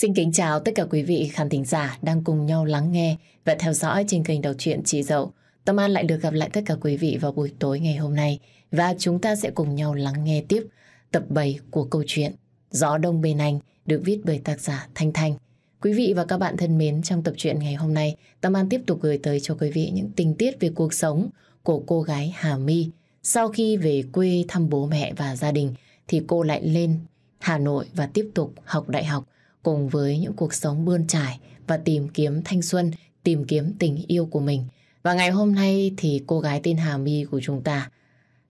Xin kính chào tất cả quý vị khán thính giả đang cùng nhau lắng nghe và theo dõi trên kênh đọc truyện Chị Dậu. Tâm An lại được gặp lại tất cả quý vị vào buổi tối ngày hôm nay và chúng ta sẽ cùng nhau lắng nghe tiếp tập 7 của câu chuyện Gió Đông Bên Anh được viết bởi tác giả Thanh Thanh. Quý vị và các bạn thân mến, trong tập truyện ngày hôm nay, Tâm An tiếp tục gửi tới cho quý vị những tình tiết về cuộc sống của cô gái Hà My. Sau khi về quê thăm bố mẹ và gia đình, thì cô lại lên Hà Nội và tiếp tục học đại học cùng với những cuộc sống bươn trải và tìm kiếm thanh xuân, tìm kiếm tình yêu của mình. Và ngày hôm nay thì cô gái tên Hà My của chúng ta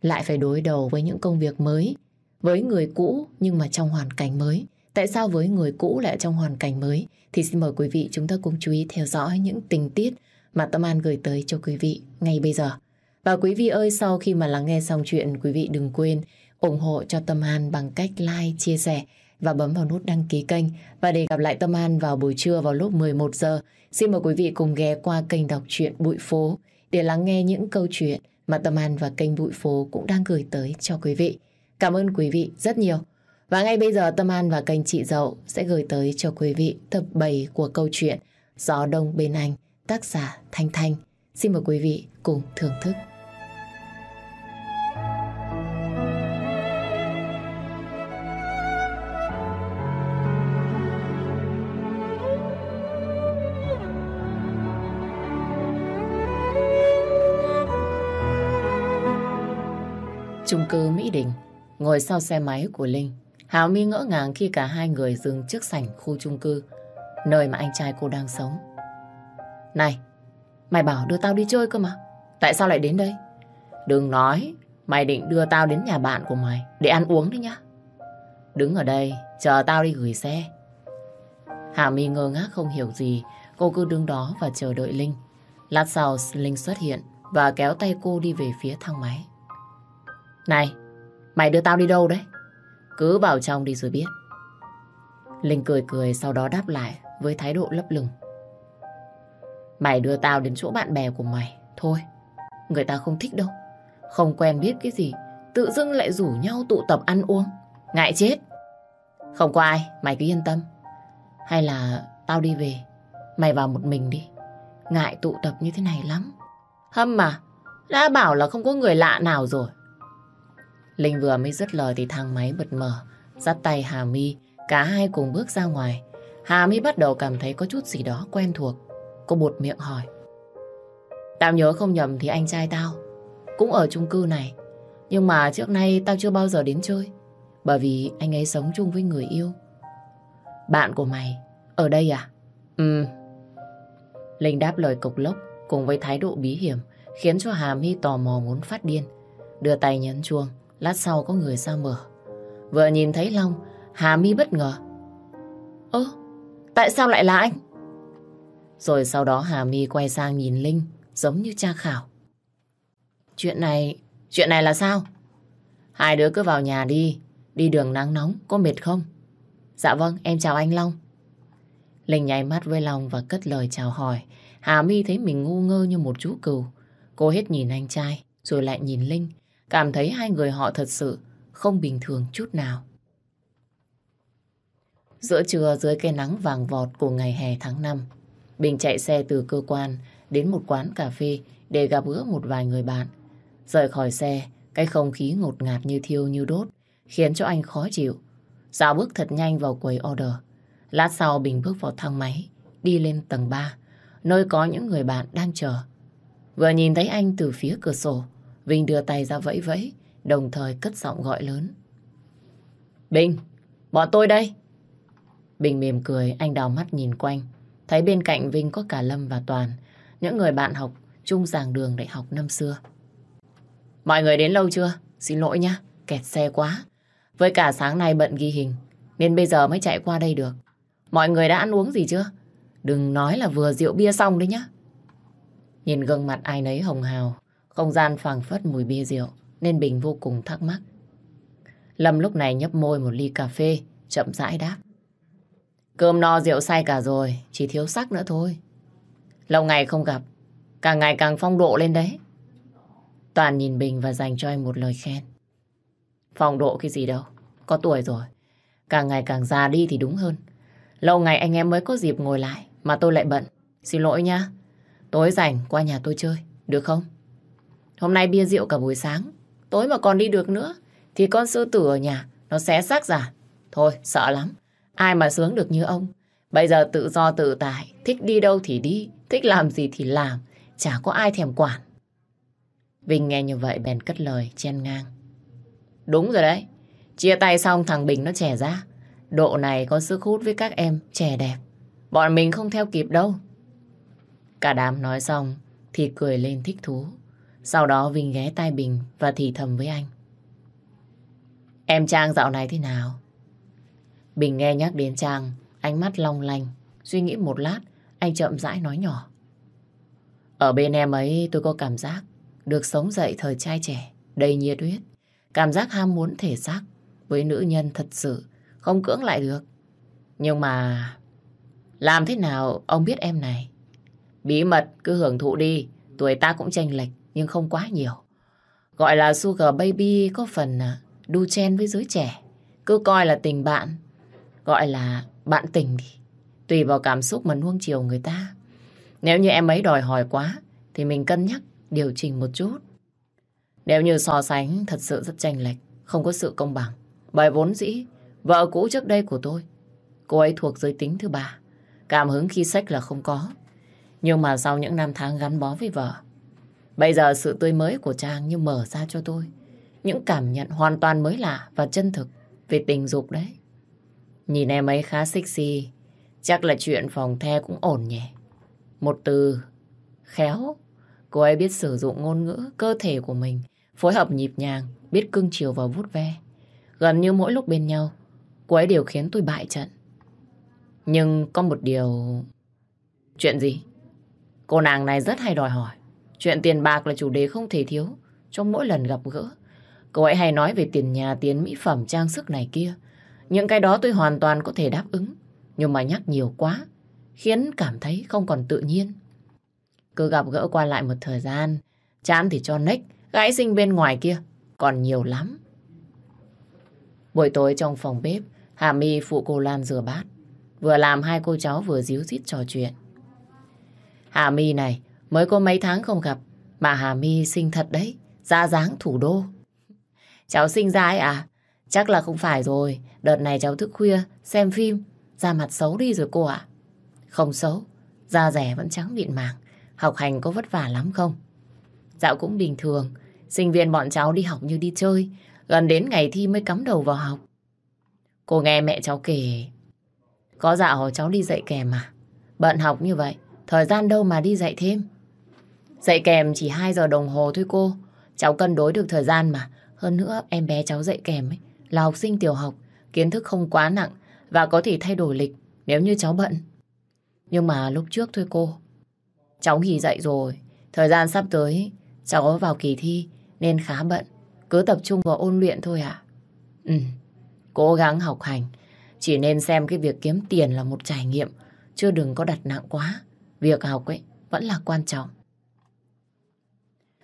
lại phải đối đầu với những công việc mới, với người cũ nhưng mà trong hoàn cảnh mới. Tại sao với người cũ lại trong hoàn cảnh mới? Thì xin mời quý vị chúng ta cùng chú ý theo dõi những tình tiết mà Tâm An gửi tới cho quý vị ngay bây giờ. Và quý vị ơi, sau khi mà lắng nghe xong chuyện, quý vị đừng quên ủng hộ cho Tâm An bằng cách like, chia sẻ và bấm vào nút đăng ký kênh. Và để gặp lại Tâm An vào buổi trưa vào lúc 11 giờ, xin mời quý vị cùng ghé qua kênh đọc truyện Bụi Phố để lắng nghe những câu chuyện mà Tâm An và kênh Bụi Phố cũng đang gửi tới cho quý vị. Cảm ơn quý vị rất nhiều. Và ngay bây giờ Tâm An và kênh Chị Dậu sẽ gửi tới cho quý vị tập 7 của câu chuyện Gió Đông Bên Anh, tác giả Thanh Thanh. Xin mời quý vị cùng thưởng thức. Trung cư Mỹ Đình, ngồi sau xe máy của Linh. Hảo Mi ngỡ ngàng khi cả hai người dừng trước sảnh khu chung cư, nơi mà anh trai cô đang sống. Này, mày bảo đưa tao đi chơi cơ mà. Tại sao lại đến đây? Đừng nói, mày định đưa tao đến nhà bạn của mày để ăn uống đấy nhá. Đứng ở đây, chờ tao đi gửi xe. Hà My ngơ ngác không hiểu gì, cô cứ đứng đó và chờ đợi Linh. Lát sau, Linh xuất hiện và kéo tay cô đi về phía thang máy. Này, mày đưa tao đi đâu đấy? Cứ vào trong đi rồi biết. Linh cười cười sau đó đáp lại với thái độ lấp lửng. Mày đưa tao đến chỗ bạn bè của mày. Thôi, người ta không thích đâu. Không quen biết cái gì. Tự dưng lại rủ nhau tụ tập ăn uống. Ngại chết. Không có ai, mày cứ yên tâm. Hay là tao đi về, mày vào một mình đi. Ngại tụ tập như thế này lắm. Hâm mà, đã bảo là không có người lạ nào rồi. Linh vừa mới dứt lời thì thang máy bật mở, dắt tay Hà My, cả hai cùng bước ra ngoài. Hà My bắt đầu cảm thấy có chút gì đó quen thuộc. Cô bột miệng hỏi. Tao nhớ không nhầm thì anh trai tao cũng ở chung cư này. Nhưng mà trước nay tao chưa bao giờ đến chơi. Bởi vì anh ấy sống chung với người yêu. Bạn của mày ở đây à? Ừ. Linh đáp lời cục lốc cùng với thái độ bí hiểm khiến cho Hà My tò mò muốn phát điên. Đưa tay nhấn chuông. Lát sau có người ra mở. Vừa nhìn thấy Long, Hà Mi bất ngờ. Ơ, tại sao lại là anh? Rồi sau đó Hà Mi quay sang nhìn Linh, giống như cha khảo. Chuyện này, chuyện này là sao? Hai đứa cứ vào nhà đi, đi đường nắng nóng, có mệt không? Dạ vâng, em chào anh Long. Linh nháy mắt với Long và cất lời chào hỏi. Hà Mi thấy mình ngu ngơ như một chú cừu. Cô hết nhìn anh trai, rồi lại nhìn Linh. Cảm thấy hai người họ thật sự không bình thường chút nào. Giữa trưa dưới cây nắng vàng vọt của ngày hè tháng 5, Bình chạy xe từ cơ quan đến một quán cà phê để gặp gỡ một vài người bạn. Rời khỏi xe, cái không khí ngột ngạt như thiêu như đốt, khiến cho anh khó chịu. Dạo bước thật nhanh vào quầy order. Lát sau Bình bước vào thang máy, đi lên tầng 3, nơi có những người bạn đang chờ. Vừa nhìn thấy anh từ phía cửa sổ, Vinh đưa tay ra vẫy vẫy, đồng thời cất giọng gọi lớn. Bình, bọn tôi đây. Bình mỉm cười, anh đào mắt nhìn quanh. Thấy bên cạnh Vinh có cả Lâm và Toàn, những người bạn học chung giảng đường đại học năm xưa. Mọi người đến lâu chưa? Xin lỗi nhá, kẹt xe quá. Với cả sáng nay bận ghi hình, nên bây giờ mới chạy qua đây được. Mọi người đã ăn uống gì chưa? Đừng nói là vừa rượu bia xong đấy nhá. Nhìn gương mặt ai nấy hồng hào, không gian phảng phất mùi bia rượu, nên Bình vô cùng thắc mắc. Lâm lúc này nhấp môi một ly cà phê, chậm rãi đáp. Cơm no rượu say cả rồi, chỉ thiếu sắc nữa thôi. Lâu ngày không gặp, càng ngày càng phong độ lên đấy. Toàn nhìn Bình và dành cho anh một lời khen. Phong độ cái gì đâu, có tuổi rồi. Càng ngày càng già đi thì đúng hơn. Lâu ngày anh em mới có dịp ngồi lại mà tôi lại bận. Xin lỗi nha. Tối rảnh qua nhà tôi chơi, được không? Hôm nay bia rượu cả buổi sáng. Tối mà còn đi được nữa thì con sư tử ở nhà nó xé xác giả. Thôi, sợ lắm. Ai mà sướng được như ông. Bây giờ tự do tự tại, thích đi đâu thì đi, thích làm gì thì làm. Chả có ai thèm quản. Vinh nghe như vậy bèn cất lời chen ngang. Đúng rồi đấy. Chia tay xong thằng Bình nó trẻ ra. Độ này có sức hút với các em trẻ đẹp. Bọn mình không theo kịp đâu. Cả đám nói xong thì cười lên thích thú. Sau đó Vinh ghé tai Bình và thì thầm với anh. Em Trang dạo này thế nào? Bình nghe nhắc đến Trang, ánh mắt long lanh. Suy nghĩ một lát, anh chậm rãi nói nhỏ. Ở bên em ấy tôi có cảm giác được sống dậy thời trai trẻ, đầy nhiệt huyết. Cảm giác ham muốn thể xác với nữ nhân thật sự không cưỡng lại được. Nhưng mà làm thế nào ông biết em này? Bí mật cứ hưởng thụ đi, tuổi ta cũng chênh lệch nhưng không quá nhiều. Gọi là sugar baby có phần à, đu chen với giới trẻ. Cứ coi là tình bạn, gọi là bạn tình đi. Tùy vào cảm xúc mà nuông chiều người ta. Nếu như em ấy đòi hỏi quá, thì mình cân nhắc điều chỉnh một chút. Nếu như so sánh thật sự rất chênh lệch, không có sự công bằng. Bởi vốn dĩ, vợ cũ trước đây của tôi, cô ấy thuộc giới tính thứ ba. Cảm hứng khi sách là không có. Nhưng mà sau những năm tháng gắn bó với vợ, bây giờ sự tươi mới của Trang như mở ra cho tôi. Những cảm nhận hoàn toàn mới lạ và chân thực về tình dục đấy. Nhìn em ấy khá sexy, chắc là chuyện phòng the cũng ổn nhỉ. Một từ, khéo. Cô ấy biết sử dụng ngôn ngữ, cơ thể của mình, phối hợp nhịp nhàng, biết cưng chiều và vút ve. Gần như mỗi lúc bên nhau, cô ấy đều khiến tôi bại trận. Nhưng có một điều... Chuyện gì? Cô nàng này rất hay đòi hỏi. Chuyện tiền bạc là chủ đề không thể thiếu trong mỗi lần gặp gỡ. Cô ấy hay nói về tiền nhà, tiền mỹ phẩm, trang sức này kia. Những cái đó tôi hoàn toàn có thể đáp ứng. Nhưng mà nhắc nhiều quá, khiến cảm thấy không còn tự nhiên. Cứ gặp gỡ qua lại một thời gian, chán thì cho nách, gãi sinh bên ngoài kia, còn nhiều lắm. Buổi tối trong phòng bếp, Hà My phụ cô Lan rửa bát. Vừa làm hai cô cháu vừa díu dít trò chuyện. Hà My này, mới có mấy tháng không gặp, mà Hà My xinh thật đấy, ra dáng thủ đô. Cháu sinh ra ấy à? Chắc là không phải rồi, đợt này cháu thức khuya, xem phim, da mặt xấu đi rồi cô ạ. Không xấu, da rẻ vẫn trắng mịn màng, học hành có vất vả lắm không? Dạo cũng bình thường, sinh viên bọn cháu đi học như đi chơi, gần đến ngày thi mới cắm đầu vào học. Cô nghe mẹ cháu kể, có dạo cháu đi dạy kèm mà, Bận học như vậy, thời gian đâu mà đi dạy thêm? Dạy kèm chỉ 2 giờ đồng hồ thôi cô, cháu cân đối được thời gian mà. Hơn nữa em bé cháu dạy kèm ấy, là học sinh tiểu học, kiến thức không quá nặng và có thể thay đổi lịch nếu như cháu bận. Nhưng mà lúc trước thôi cô, cháu nghỉ dạy rồi, thời gian sắp tới cháu vào kỳ thi nên khá bận, cứ tập trung vào ôn luyện thôi ạ. Ừ, cố gắng học hành, chỉ nên xem cái việc kiếm tiền là một trải nghiệm, chưa đừng có đặt nặng quá. Việc học ấy vẫn là quan trọng.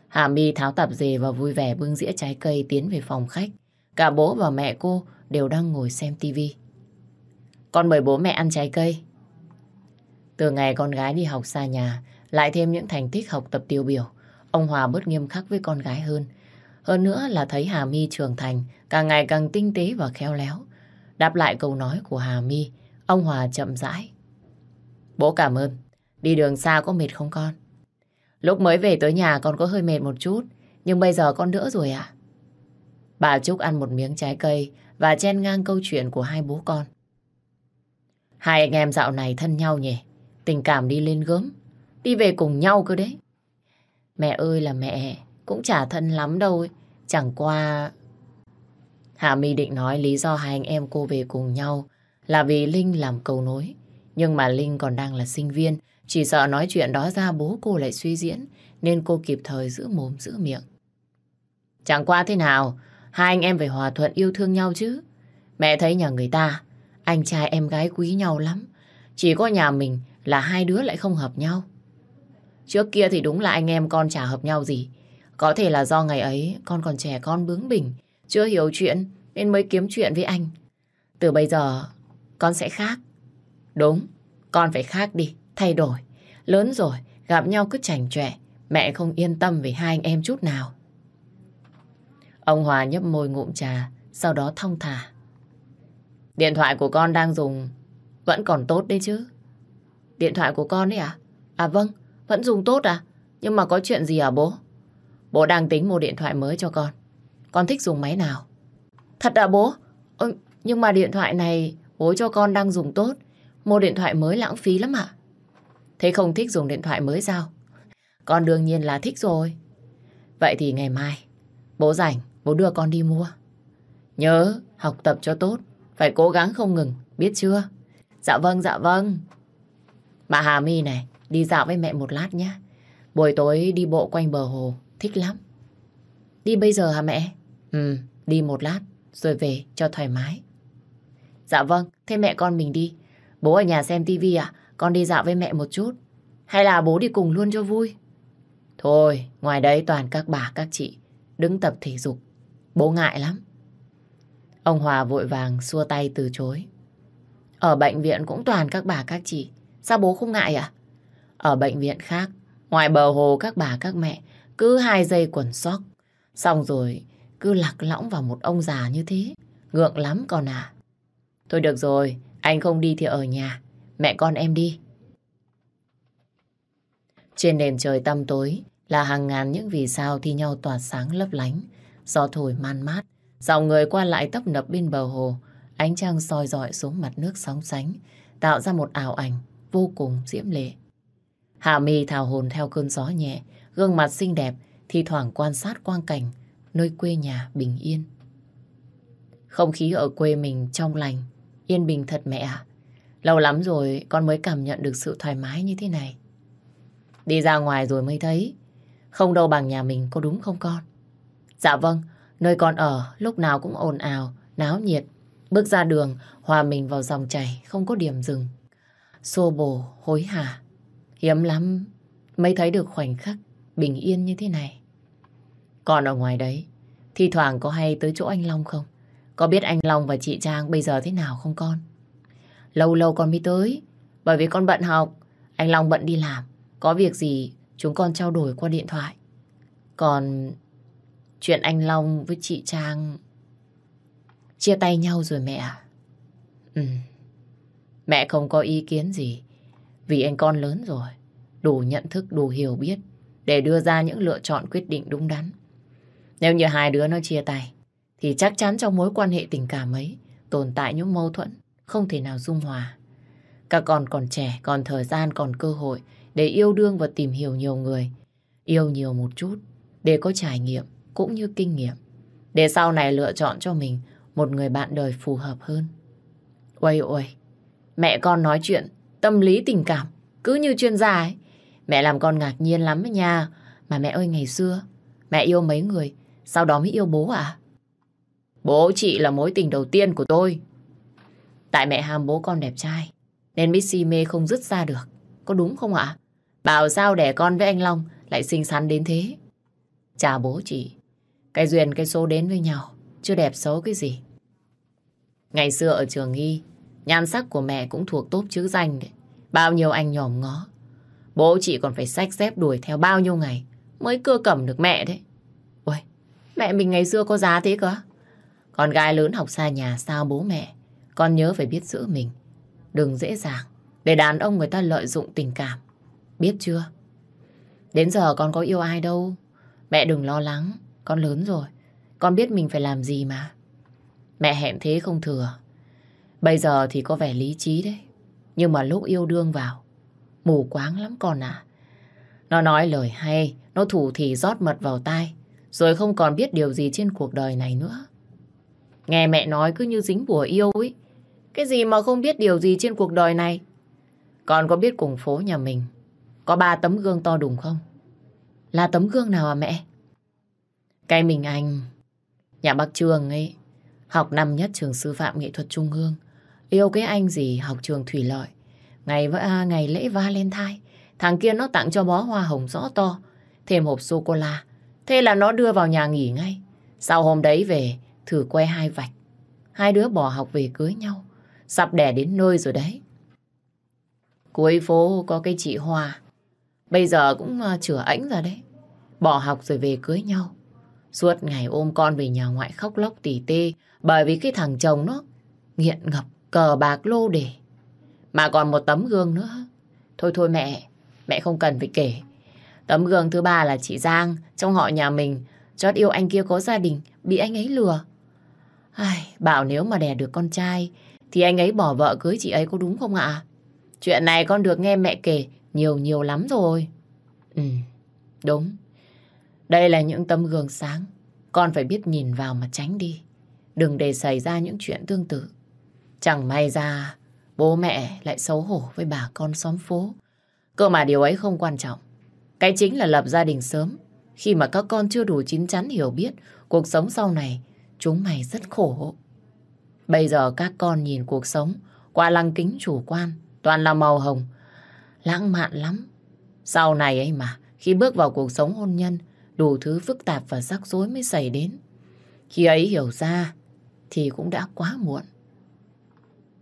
Hà My tháo tạp dề và vui vẻ bưng dĩa trái cây tiến về phòng khách. Cả bố và mẹ cô đều đang ngồi xem tivi. Con mời bố mẹ ăn trái cây. Từ ngày con gái đi học xa nhà, lại thêm những thành tích học tập tiêu biểu, ông Hòa bớt nghiêm khắc với con gái hơn. Hơn nữa là thấy Hà My trưởng thành, càng ngày càng tinh tế và khéo léo. Đáp lại câu nói của Hà My, ông Hòa chậm rãi. Bố cảm ơn. Đi đường xa có mệt không con? Lúc mới về tới nhà con có hơi mệt một chút, nhưng bây giờ con đỡ rồi ạ. Bà Trúc ăn một miếng trái cây và chen ngang câu chuyện của hai bố con. Hai anh em dạo này thân nhau nhỉ? Tình cảm đi lên gớm. Đi về cùng nhau cơ đấy. Mẹ ơi là mẹ, cũng chả thân lắm đâu. Ấy. Chẳng qua... Hạ My định nói lý do hai anh em cô về cùng nhau là vì Linh làm cầu nối. Nhưng mà Linh còn đang là sinh viên, chỉ sợ nói chuyện đó ra bố cô lại suy diễn, nên cô kịp thời giữ mồm giữ miệng. Chẳng qua thế nào, hai anh em phải hòa thuận yêu thương nhau chứ. Mẹ thấy nhà người ta, anh trai em gái quý nhau lắm. Chỉ có nhà mình là hai đứa lại không hợp nhau. Trước kia thì đúng là anh em con chả hợp nhau gì. Có thể là do ngày ấy con còn trẻ con bướng bỉnh, chưa hiểu chuyện nên mới kiếm chuyện với anh. Từ bây giờ con sẽ khác. Đúng, con phải khác đi, thay đổi. Lớn rồi, gặp nhau cứ chảnh chọe, mẹ không yên tâm về hai anh em chút nào. Ông Hòa nhấp môi ngụm trà, sau đó thong thả. Điện thoại của con đang dùng vẫn còn tốt đấy chứ. Điện thoại của con đấy à? À vâng, vẫn dùng tốt à? Nhưng mà có chuyện gì à bố? Bố đang tính mua điện thoại mới cho con. Con thích dùng máy nào? Thật à bố? Ơ, nhưng mà điện thoại này bố cho con đang dùng tốt. Mua điện thoại mới lãng phí lắm ạ. Thế không thích dùng điện thoại mới sao? Con đương nhiên là thích rồi. Vậy thì ngày mai, bố rảnh, bố đưa con đi mua. Nhớ, học tập cho tốt, phải cố gắng không ngừng, biết chưa? Dạ vâng, dạ vâng. Bà Hà My này, đi dạo với mẹ một lát nhé. Buổi tối đi bộ quanh bờ hồ, thích lắm. Đi bây giờ hả mẹ? Ừ, đi một lát, rồi về cho thoải mái. Dạ vâng, thế mẹ con mình đi. Bố ở nhà xem tivi à? Con đi dạo với mẹ một chút. Hay là bố đi cùng luôn cho vui? Thôi, ngoài đấy toàn các bà các chị đứng tập thể dục. Bố ngại lắm. Ông Hòa vội vàng xua tay từ chối. Ở bệnh viện cũng toàn các bà các chị. Sao bố không ngại à? Ở bệnh viện khác, ngoài bờ hồ các bà các mẹ cứ hai giây quần sóc. Xong rồi cứ lạc lõng vào một ông già như thế. Ngượng lắm còn à. Thôi được rồi, anh không đi thì ở nhà. Mẹ con em đi. Trên nền trời tăm tối là hàng ngàn những vì sao thi nhau tỏa sáng lấp lánh. Gió thổi man mát, dòng người qua lại tấp nập bên bờ hồ. Ánh trăng soi dọi xuống mặt nước sóng sánh, tạo ra một ảo ảnh vô cùng diễm lệ. Hạ mi thào hồn theo cơn gió nhẹ, gương mặt xinh đẹp, thi thoảng quan sát quang cảnh, nơi quê nhà bình yên. Không khí ở quê mình trong lành, yên bình thật mẹ ạ. Lâu lắm rồi con mới cảm nhận được sự thoải mái như thế này. Đi ra ngoài rồi mới thấy, không đâu bằng nhà mình có đúng không con? Dạ vâng, nơi con ở lúc nào cũng ồn ào, náo nhiệt. Bước ra đường, hòa mình vào dòng chảy, không có điểm dừng. Xô bồ, hối hả. Hiếm lắm mới thấy được khoảnh khắc bình yên như thế này. Còn ở ngoài đấy, thi thoảng có hay tới chỗ anh Long không? Có biết anh Long và chị Trang bây giờ thế nào không con? Lâu lâu con mới tới, bởi vì con bận học, anh Long bận đi làm. Có việc gì chúng con trao đổi qua điện thoại. Còn chuyện anh Long với chị Trang chia tay nhau rồi mẹ à? Ừ, mẹ không có ý kiến gì vì anh con lớn rồi, đủ nhận thức, đủ hiểu biết để đưa ra những lựa chọn quyết định đúng đắn. Nếu như hai đứa nó chia tay, thì chắc chắn trong mối quan hệ tình cảm ấy tồn tại những mâu thuẫn, không thể nào dung hòa. Các con còn trẻ, còn thời gian, còn cơ hội để yêu đương và tìm hiểu nhiều người. Yêu nhiều một chút để có trải nghiệm cũng như kinh nghiệm. Để sau này lựa chọn cho mình một người bạn đời phù hợp hơn. Ôi ôi, mẹ con nói chuyện tâm lý tình cảm cứ như chuyên gia ấy. Mẹ làm con ngạc nhiên lắm ấy nha. Mà mẹ ơi ngày xưa, mẹ yêu mấy người, sau đó mới yêu bố à? Bố chị là mối tình đầu tiên của tôi. Tại mẹ ham bố con đẹp trai, nên mới si mê không dứt ra được. Có đúng không ạ? Bảo sao đẻ con với anh Long lại xinh xắn đến thế? Chào bố chị, cái duyên cái số đến với nhau, chưa đẹp xấu cái gì. Ngày xưa ở trường nghi, nhan sắc của mẹ cũng thuộc tốt chữ danh đấy. Bao nhiêu anh nhòm ngó. Bố chị còn phải sách xếp đuổi theo bao nhiêu ngày mới cưa cẩm được mẹ đấy. Ôi, mẹ mình ngày xưa có giá thế cơ? Con gái lớn học xa nhà sao bố mẹ? Con nhớ phải biết giữ mình. Đừng dễ dàng để đàn ông người ta lợi dụng tình cảm. Biết chưa? Đến giờ con có yêu ai đâu. Mẹ đừng lo lắng. Con lớn rồi. Con biết mình phải làm gì mà. Mẹ hẹn thế không thừa. Bây giờ thì có vẻ lý trí đấy. Nhưng mà lúc yêu đương vào, mù quáng lắm con à. Nó nói lời hay, nó thủ thì rót mật vào tai, rồi không còn biết điều gì trên cuộc đời này nữa. Nghe mẹ nói cứ như dính bùa yêu ấy. Cái gì mà không biết điều gì trên cuộc đời này. Con có biết cùng phố nhà mình có ba tấm gương to đùng không? Là tấm gương nào à mẹ? Cái mình anh, nhà bác Trường ấy, học năm nhất trường sư phạm nghệ thuật Trung ương. Yêu cái anh gì học trường Thủy Lợi. Ngày à, ngày lễ Valentine, thằng kia nó tặng cho bó hoa hồng rõ to, thêm hộp sô-cô-la. Thế là nó đưa vào nhà nghỉ ngay. Sau hôm đấy về, thử que hai vạch. Hai đứa bỏ học về cưới nhau. Sắp đẻ đến nơi rồi đấy. Cuối phố có cái chị Hoa. Bây giờ cũng à, chửa chữa ảnh ra đấy. Bỏ học rồi về cưới nhau. Suốt ngày ôm con về nhà ngoại khóc lóc tỉ tê bởi vì cái thằng chồng nó nghiện ngập cờ bạc lô đề. Mà còn một tấm gương nữa. Thôi thôi mẹ, mẹ không cần phải kể. Tấm gương thứ ba là chị Giang trong họ nhà mình. Chót yêu anh kia có gia đình, bị anh ấy lừa. Ai, bảo nếu mà đẻ được con trai thì anh ấy bỏ vợ cưới chị ấy có đúng không ạ? Chuyện này con được nghe mẹ kể nhiều nhiều lắm rồi. Ừ, đúng. Đây là những tấm gương sáng. Con phải biết nhìn vào mà tránh đi. Đừng để xảy ra những chuyện tương tự. Chẳng may ra bố mẹ lại xấu hổ với bà con xóm phố. Cơ mà điều ấy không quan trọng. Cái chính là lập gia đình sớm. Khi mà các con chưa đủ chín chắn hiểu biết cuộc sống sau này chúng mày rất khổ. Bây giờ các con nhìn cuộc sống qua lăng kính chủ quan toàn là màu hồng. Lãng mạn lắm. Sau này ấy mà khi bước vào cuộc sống hôn nhân đủ thứ phức tạp và rắc rối mới xảy đến. Khi ấy hiểu ra thì cũng đã quá muộn.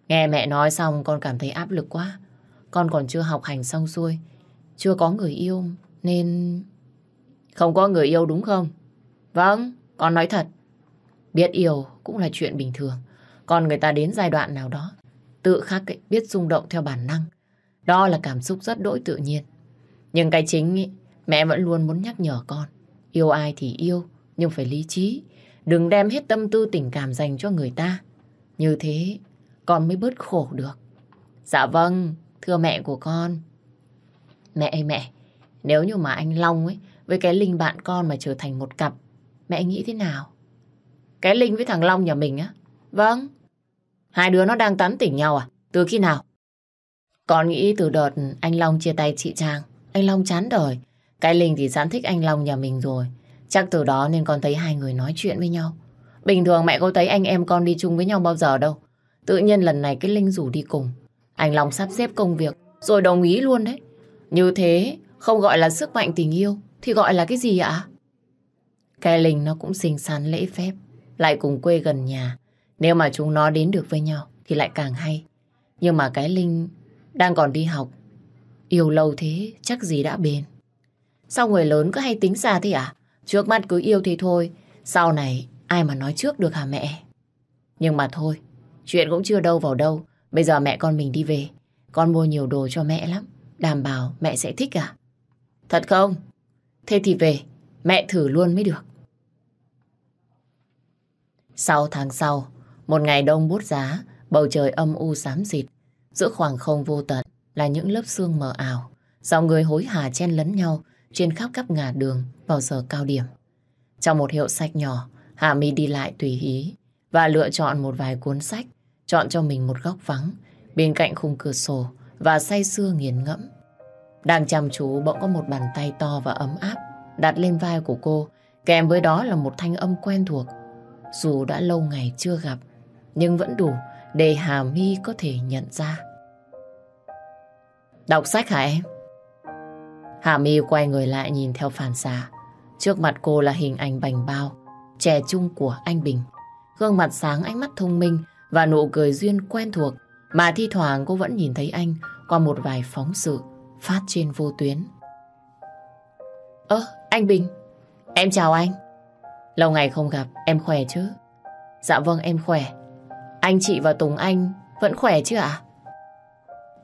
Nghe mẹ nói xong con cảm thấy áp lực quá. Con còn chưa học hành xong xuôi, chưa có người yêu nên... Không có người yêu đúng không? Vâng, con nói thật. Biết yêu cũng là chuyện bình thường. Còn người ta đến giai đoạn nào đó, tự khắc ấy, biết rung động theo bản năng. Đó là cảm xúc rất đỗi tự nhiên. Nhưng cái chính ấy, mẹ vẫn luôn muốn nhắc nhở con. Yêu ai thì yêu, nhưng phải lý trí. Đừng đem hết tâm tư tình cảm dành cho người ta. Như thế, con mới bớt khổ được. Dạ vâng, thưa mẹ của con. Mẹ ơi mẹ, nếu như mà anh Long ấy với cái Linh bạn con mà trở thành một cặp, mẹ nghĩ thế nào? Cái Linh với thằng Long nhà mình á? Vâng. Hai đứa nó đang tán tỉnh nhau à? Từ khi nào? Con nghĩ từ đợt anh Long chia tay chị Trang. Anh Long chán đời. Cái Linh thì sẵn thích anh Long nhà mình rồi. Chắc từ đó nên con thấy hai người nói chuyện với nhau. Bình thường mẹ có thấy anh em con đi chung với nhau bao giờ đâu. Tự nhiên lần này cái Linh rủ đi cùng. Anh Long sắp xếp công việc, rồi đồng ý luôn đấy. Như thế, không gọi là sức mạnh tình yêu, thì gọi là cái gì ạ? Cái Linh nó cũng xinh xắn lễ phép, lại cùng quê gần nhà. Nếu mà chúng nó đến được với nhau thì lại càng hay. Nhưng mà cái Linh đang còn đi học. Yêu lâu thế chắc gì đã bền. Sao người lớn cứ hay tính xa thế à? Trước mắt cứ yêu thì thôi. Sau này ai mà nói trước được hả mẹ? Nhưng mà thôi, chuyện cũng chưa đâu vào đâu. Bây giờ mẹ con mình đi về. Con mua nhiều đồ cho mẹ lắm. Đảm bảo mẹ sẽ thích à? Thật không? Thế thì về, mẹ thử luôn mới được. Sau tháng sau, một ngày đông bút giá, bầu trời âm u xám xịt. Giữa khoảng không vô tận là những lớp sương mờ ảo. Dòng người hối hả chen lấn nhau trên khắp các ngả đường vào giờ cao điểm. Trong một hiệu sách nhỏ, Hà mi đi lại tùy ý và lựa chọn một vài cuốn sách, chọn cho mình một góc vắng bên cạnh khung cửa sổ và say sưa nghiền ngẫm. Đang chăm chú bỗng có một bàn tay to và ấm áp đặt lên vai của cô, kèm với đó là một thanh âm quen thuộc. Dù đã lâu ngày chưa gặp, nhưng vẫn đủ để Hà My có thể nhận ra. Đọc sách hả em? Hà My quay người lại nhìn theo phản xạ. Trước mặt cô là hình ảnh bành bao, trẻ trung của anh Bình. Gương mặt sáng ánh mắt thông minh và nụ cười duyên quen thuộc mà thi thoảng cô vẫn nhìn thấy anh qua một vài phóng sự phát trên vô tuyến. Ơ, anh Bình, em chào anh. Lâu ngày không gặp, em khỏe chứ? Dạ vâng, em khỏe. Anh chị và Tùng Anh vẫn khỏe chứ ạ?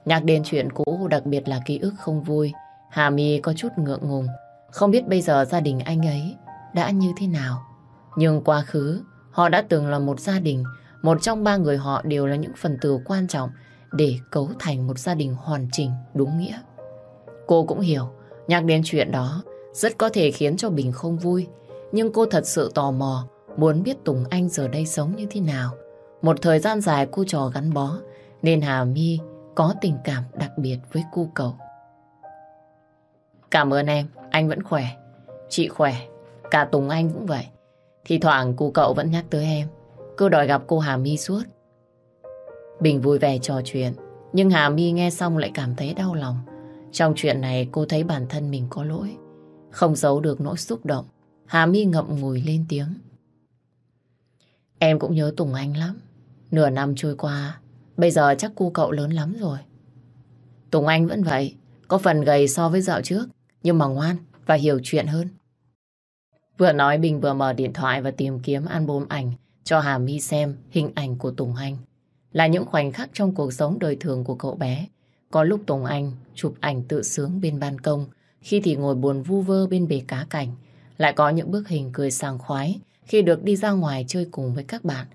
Nhắc đến chuyện cũ, đặc biệt là ký ức không vui, Hà My có chút ngượng ngùng. Không biết bây giờ gia đình anh ấy đã như thế nào. Nhưng quá khứ, họ đã từng là một gia đình. Một trong ba người họ đều là những phần tử quan trọng để cấu thành một gia đình hoàn chỉnh, đúng nghĩa. Cô cũng hiểu, nhắc đến chuyện đó rất có thể khiến cho Bình không vui. Nhưng cô thật sự tò mò, muốn biết Tùng Anh giờ đây sống như thế nào. Một thời gian dài cô trò gắn bó, nên Hà My có tình cảm đặc biệt với cu cậu. Cảm ơn em, anh vẫn khỏe. Chị khỏe, cả Tùng Anh cũng vậy. Thì thoảng cu cậu vẫn nhắc tới em, cứ đòi gặp cô Hà My suốt. Bình vui vẻ trò chuyện, nhưng Hà My nghe xong lại cảm thấy đau lòng. Trong chuyện này cô thấy bản thân mình có lỗi. Không giấu được nỗi xúc động. Hà My ngậm ngùi lên tiếng. Em cũng nhớ Tùng Anh lắm. Nửa năm trôi qua, bây giờ chắc cu cậu lớn lắm rồi. Tùng Anh vẫn vậy, có phần gầy so với dạo trước, nhưng mà ngoan và hiểu chuyện hơn. Vừa nói Bình vừa mở điện thoại và tìm kiếm album ảnh cho Hà My xem hình ảnh của Tùng Anh. Là những khoảnh khắc trong cuộc sống đời thường của cậu bé. Có lúc Tùng Anh chụp ảnh tự sướng bên ban công, khi thì ngồi buồn vu vơ bên bể cá cảnh. Lại có những bức hình cười sàng khoái khi được đi ra ngoài chơi cùng với các bạn.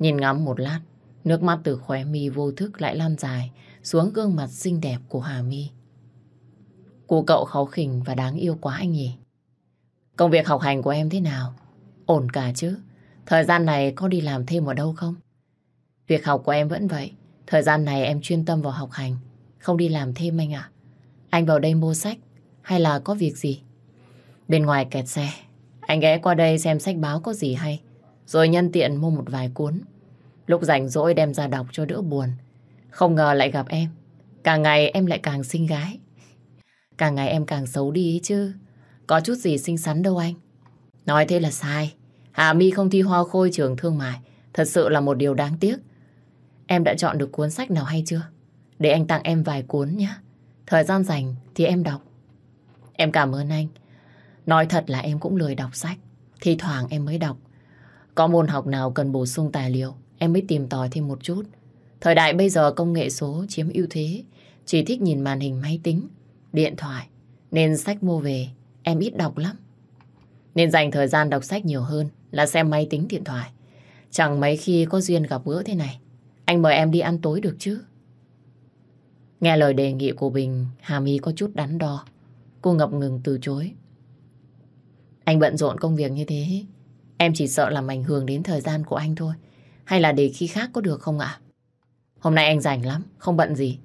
Nhìn ngắm một lát, nước mắt từ khóe mi vô thức lại lan dài xuống gương mặt xinh đẹp của Hà My. Cô cậu kháu khỉnh và đáng yêu quá anh nhỉ. Công việc học hành của em thế nào? Ổn cả chứ? Thời gian này có đi làm thêm ở đâu không? Việc học của em vẫn vậy. Thời gian này em chuyên tâm vào học hành. Không đi làm thêm anh ạ. Anh vào đây mua sách hay là có việc gì? Bên ngoài kẹt xe. Anh ghé qua đây xem sách báo có gì hay. Rồi nhân tiện mua một vài cuốn. Lúc rảnh rỗi đem ra đọc cho đỡ buồn. Không ngờ lại gặp em. Càng ngày em lại càng xinh gái. Càng ngày em càng xấu đi ấy chứ. Có chút gì xinh xắn đâu anh. Nói thế là sai. Hà My không thi hoa khôi trường thương mại. Thật sự là một điều đáng tiếc. Em đã chọn được cuốn sách nào hay chưa? Để anh tặng em vài cuốn nhé. Thời gian rảnh thì em đọc. Em cảm ơn anh. Nói thật là em cũng lười đọc sách. Thì thoảng em mới đọc. Có môn học nào cần bổ sung tài liệu, em mới tìm tòi thêm một chút. Thời đại bây giờ công nghệ số chiếm ưu thế. Chỉ thích nhìn màn hình máy tính, điện thoại. Nên sách mua về, em ít đọc lắm. Nên dành thời gian đọc sách nhiều hơn là xem máy tính điện thoại. Chẳng mấy khi có duyên gặp gỡ thế này. Anh mời em đi ăn tối được chứ? Nghe lời đề nghị của Bình, Hà My có chút đắn đo. Cô ngập ngừng từ chối. Anh bận rộn công việc như thế, em chỉ sợ làm ảnh hưởng đến thời gian của anh thôi. Hay là để khi khác có được không ạ? Hôm nay anh rảnh lắm, không bận gì.